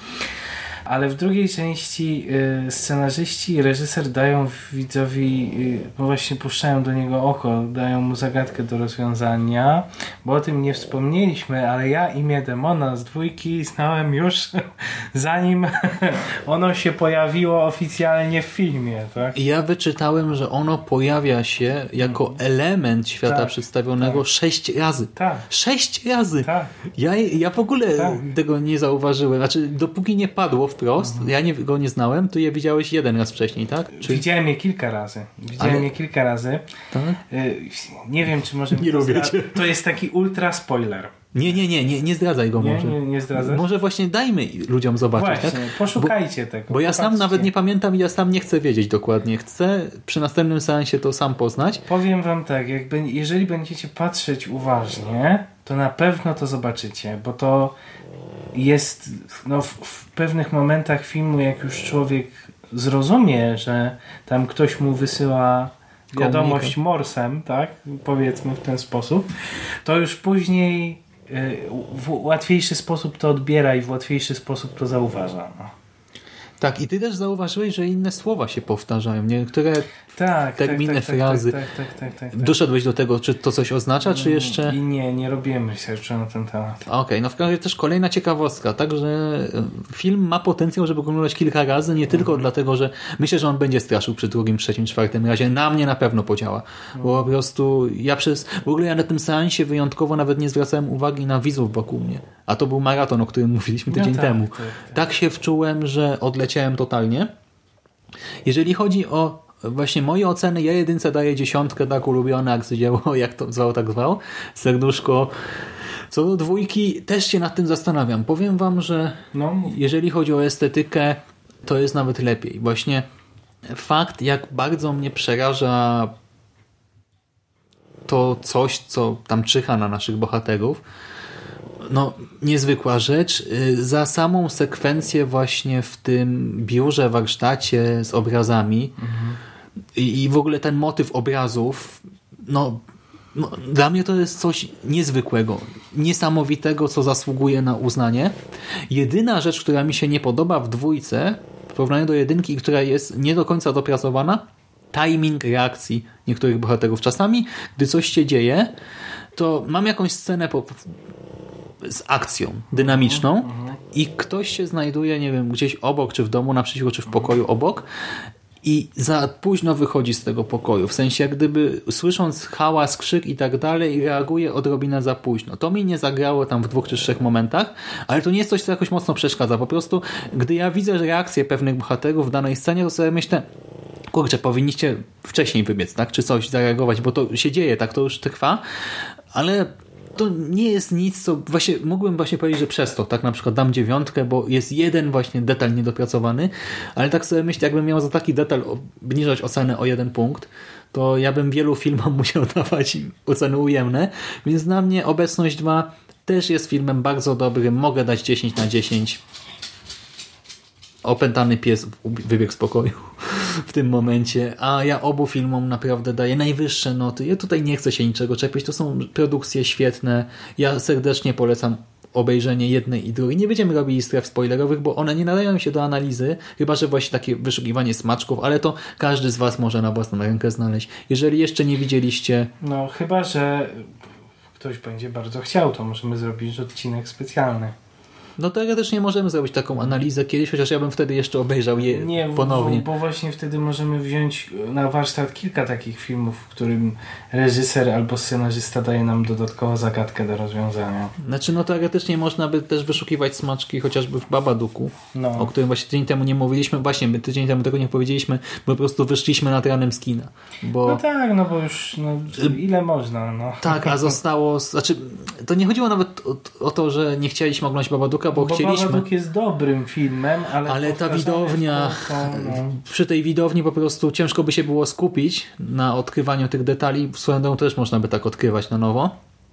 Ale w drugiej części y, scenarzyści i reżyser dają widzowi, y, no właśnie puszczają do niego oko, dają mu zagadkę do rozwiązania, bo o tym nie wspomnieliśmy, ale ja imię demona z dwójki znałem już zanim ono się pojawiło oficjalnie w filmie, tak? Ja wyczytałem, że ono pojawia się jako element świata Tak, przedstawionego sześć razy. Tak. Sześć razy! Tak. Ja, ja w ogóle Tak. tego nie zauważyłem. Znaczy, dopóki nie padło wprost, Mhm. ja nie, go nie znałem, to je widziałeś jeden raz wcześniej, tak? Czy... Widziałem je kilka razy. Widziałem Ale- je kilka razy. Tak? Y, Nie wiem, czy może... Nie to lubię cię. To jest taki ultra spoiler. Nie, nie, nie, nie, nie zdradzaj go Nie, może. nie, nie zdradzasz? Może właśnie dajmy ludziom zobaczyć, Właśnie, tak? poszukajcie tego. Bo ja sam nawet nie pamiętam i ja sam nie chcę wiedzieć dokładnie. Chcę przy następnym seansie to sam poznać. Powiem wam tak, jakby, jeżeli będziecie patrzeć uważnie, to na pewno to zobaczycie, bo to jest no, w, w pewnych momentach filmu, jak już człowiek zrozumie, że tam ktoś mu wysyła wiadomość morsem, tak, powiedzmy w ten sposób, to już później y, w łatwiejszy sposób to odbiera i w łatwiejszy sposób to zauważa. No. Tak, i ty też zauważyłeś, że inne słowa się powtarzają. Niektóre Tak, terminy, tak, tak, frazy. Tak, tak, tak, tak, tak, tak. Doszedłeś do tego, czy to coś oznacza, czy jeszcze... I nie, nie robiłem researchu na ten temat. Okej, no w każdym razie też kolejna ciekawostka, także e, film ma potencjał, żeby oglądać kilka razy, nie tylko dlatego, że myślę, że on będzie straszył przy drugim, trzecim, czwartym razie. Na mnie na pewno podziała, bo po prostu ja przez, w ogóle ja na tym seansie wyjątkowo nawet nie zwracałem uwagi na widzów wokół mnie, a to był maraton, o którym mówiliśmy No tydzień tak, temu. tak, tak się wczułem, że odleciałem totalnie. Jeżeli chodzi o właśnie moje oceny, ja jedynce daję dziesiątkę, tak ulubione akcydzieło, jak to zwał, tak zwał, serduszko. Co do dwójki, też się nad tym zastanawiam. Powiem wam, że jeżeli chodzi o estetykę, to jest nawet lepiej. Właśnie fakt, jak bardzo mnie przeraża to coś, co tam czyha na naszych bohaterów, no, niezwykła rzecz. Y, Za samą sekwencję właśnie w tym biurze, warsztacie z obrazami i, i w ogóle ten motyw obrazów, no, no, dla mnie to jest coś niezwykłego, niesamowitego, co zasługuje na uznanie. Jedyna rzecz, która mi się nie podoba w dwójce, w porównaniu do jedynki, która jest nie do końca dopracowana, timing reakcji niektórych bohaterów. Czasami, gdy coś się dzieje, to mam jakąś scenę po, z akcją dynamiczną i ktoś się znajduje, nie wiem, gdzieś obok, czy w domu naprzeciwko, czy w pokoju obok i za późno wychodzi z tego pokoju. W sensie, jak gdyby słysząc hałas, krzyk i tak dalej, reaguje odrobinę za późno. To mi nie zagrało tam w dwóch czy trzech momentach, ale to nie jest coś, co jakoś mocno przeszkadza. Po prostu, gdy ja widzę reakcję pewnych bohaterów w danej scenie, to sobie myślę, kurczę, powinniście wcześniej wybiec, tak? Czy coś zareagować, bo to się dzieje, tak? To już trwa, ale to nie jest nic, co właśnie mógłbym właśnie powiedzieć, że przez to tak na przykład dam dziewiątkę, bo jest jeden właśnie detal niedopracowany, ale tak sobie myślę, jakbym miał za taki detal obniżać ocenę o jeden punkt, to ja bym wielu filmom musiał dawać oceny ujemne, więc dla mnie Obecność 2 też jest filmem bardzo dobrym, mogę dać 10 na 10 opętany pies wybiegł z pokoju w tym momencie, a ja obu filmom naprawdę daję najwyższe noty. Ja tutaj nie chcę się niczego czepiać, to są produkcje świetne. Ja serdecznie polecam obejrzenie jednej i drugiej. Nie będziemy robili stref spoilerowych, bo one nie nadają się do analizy, chyba że właśnie takie wyszukiwanie smaczków, ale to każdy z Was może na własną rękę znaleźć. Jeżeli jeszcze nie widzieliście... No chyba, że ktoś będzie bardzo chciał, to możemy zrobić odcinek specjalny. No teoretycznie możemy zrobić taką analizę kiedyś, chociaż ja bym wtedy jeszcze obejrzał je Nie, ponownie. Bo, bo właśnie wtedy możemy wziąć na warsztat kilka takich filmów, w którym reżyser albo scenarzysta daje nam dodatkową zagadkę do rozwiązania. Znaczy, no teoretycznie można by też wyszukiwać smaczki chociażby w Babaduku, No. o którym właśnie tydzień temu nie mówiliśmy. Właśnie, my tydzień temu tego nie powiedzieliśmy, bo po prostu wyszliśmy nad ranem z kina. Bo... No tak, no bo już no, ile można, no. Tak, a zostało. Znaczy, to nie chodziło nawet o, o to, że nie chcieliśmy oglądać Babaduka, bo, Bo chcieliśmy. Babadook jest dobrym filmem, ale, Ale ta widownia, no. przy tej widowni po prostu ciężko by się było skupić na odkrywaniu tych detali. Drogą też można by tak odkrywać na nowo.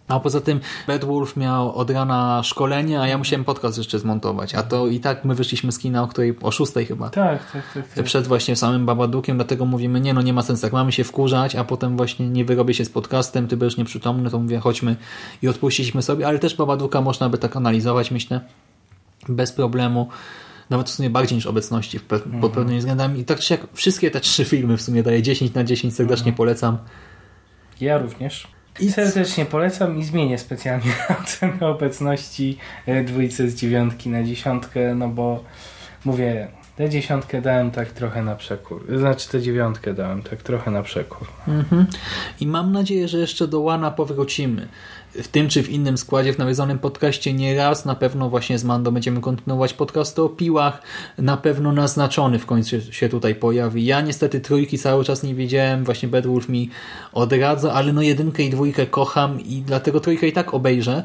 A poza tym Bad Wolf miał od rana szkolenie, a ja musiałem podcast jeszcze zmontować. A to i tak my wyszliśmy z kina o której o szóstej chyba. Tak, tak, tak. tak. Przed właśnie samym Babadukiem, dlatego mówimy, nie no nie ma sensu, jak mamy się wkurzać, a potem właśnie nie wyrobię się z podcastem, ty będziesz nieprzytomny, to mówię chodźmy i odpuściliśmy sobie, ale też Babaduka można by tak analizować, myślę, bez problemu. Nawet w sumie bardziej niż obecności pe Mhm. pod pewnymi względami. I tak czy jak wszystkie te trzy filmy w sumie daję 10 na 10, serdecznie Mhm. polecam. Ja również. I serdecznie polecam i zmienię specjalnie ocenę obecności e, dwójce z dziewiątki na dziesiątkę, no bo mówię, tę dziesiątkę dałem tak trochę na przekór. Znaczy tę dziewiątkę dałem tak trochę na przekór. Mhm. I mam nadzieję, że jeszcze do Łana powrócimy. W tym czy w innym składzie w nawiedzonym podcaście nie raz na pewno właśnie z Mando będziemy kontynuować podcasty o piłach. Na pewno naznaczony w końcu się tutaj pojawi. Ja niestety trójki cały czas nie widziałem. Właśnie Bedwulf mi odradza, ale no jedynkę i dwójkę kocham i dlatego trójkę i tak obejrzę.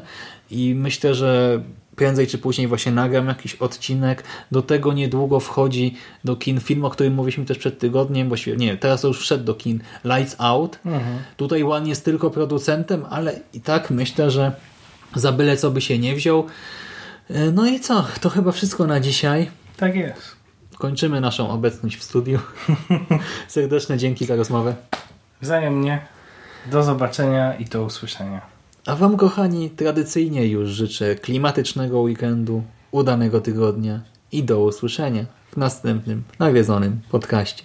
I myślę, że prędzej czy później właśnie nagram jakiś odcinek. Do tego niedługo wchodzi do kin film, o którym mówiliśmy też przed tygodniem, bo nie, teraz to już wszedł do kin Lights Out. Mhm. Tutaj One jest tylko producentem, ale i tak myślę, że za byle co by się nie wziął. E, No i co? To chyba wszystko na dzisiaj. Tak jest. Kończymy naszą obecność w studiu. Serdeczne dzięki za rozmowę. Wzajemnie. Do zobaczenia i do usłyszenia. A Wam, kochani, tradycyjnie już życzę klimatycznego weekendu, udanego tygodnia i do usłyszenia w następnym nawiedzonym podcaście.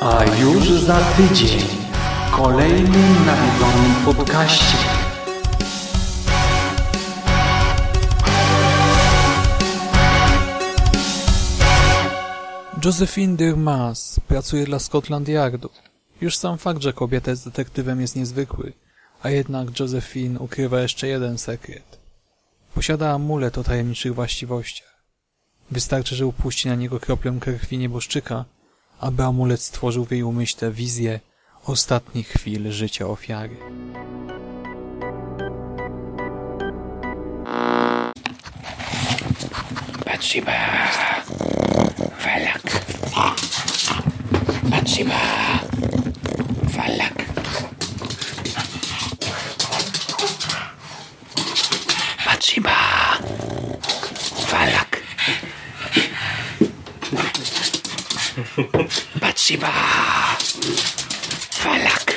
A już za tydzień kolejnym nawiedzonym podcaście. Josephine Dirmas pracuje dla Scotland Yardu. Już sam fakt, że kobieta jest detektywem jest niezwykły, a jednak Josephine ukrywa jeszcze jeden sekret. Posiada amulet o tajemniczych właściwościach. Wystarczy, że upuści na niego kroplę krwi nieboszczyka, aby amulet stworzył w jej umyśle wizję ostatnich chwil życia ofiary. Bathsheba. Falak. Bathsheba. Falak. Bathsheba. Falak. Bathsheba. Verlack.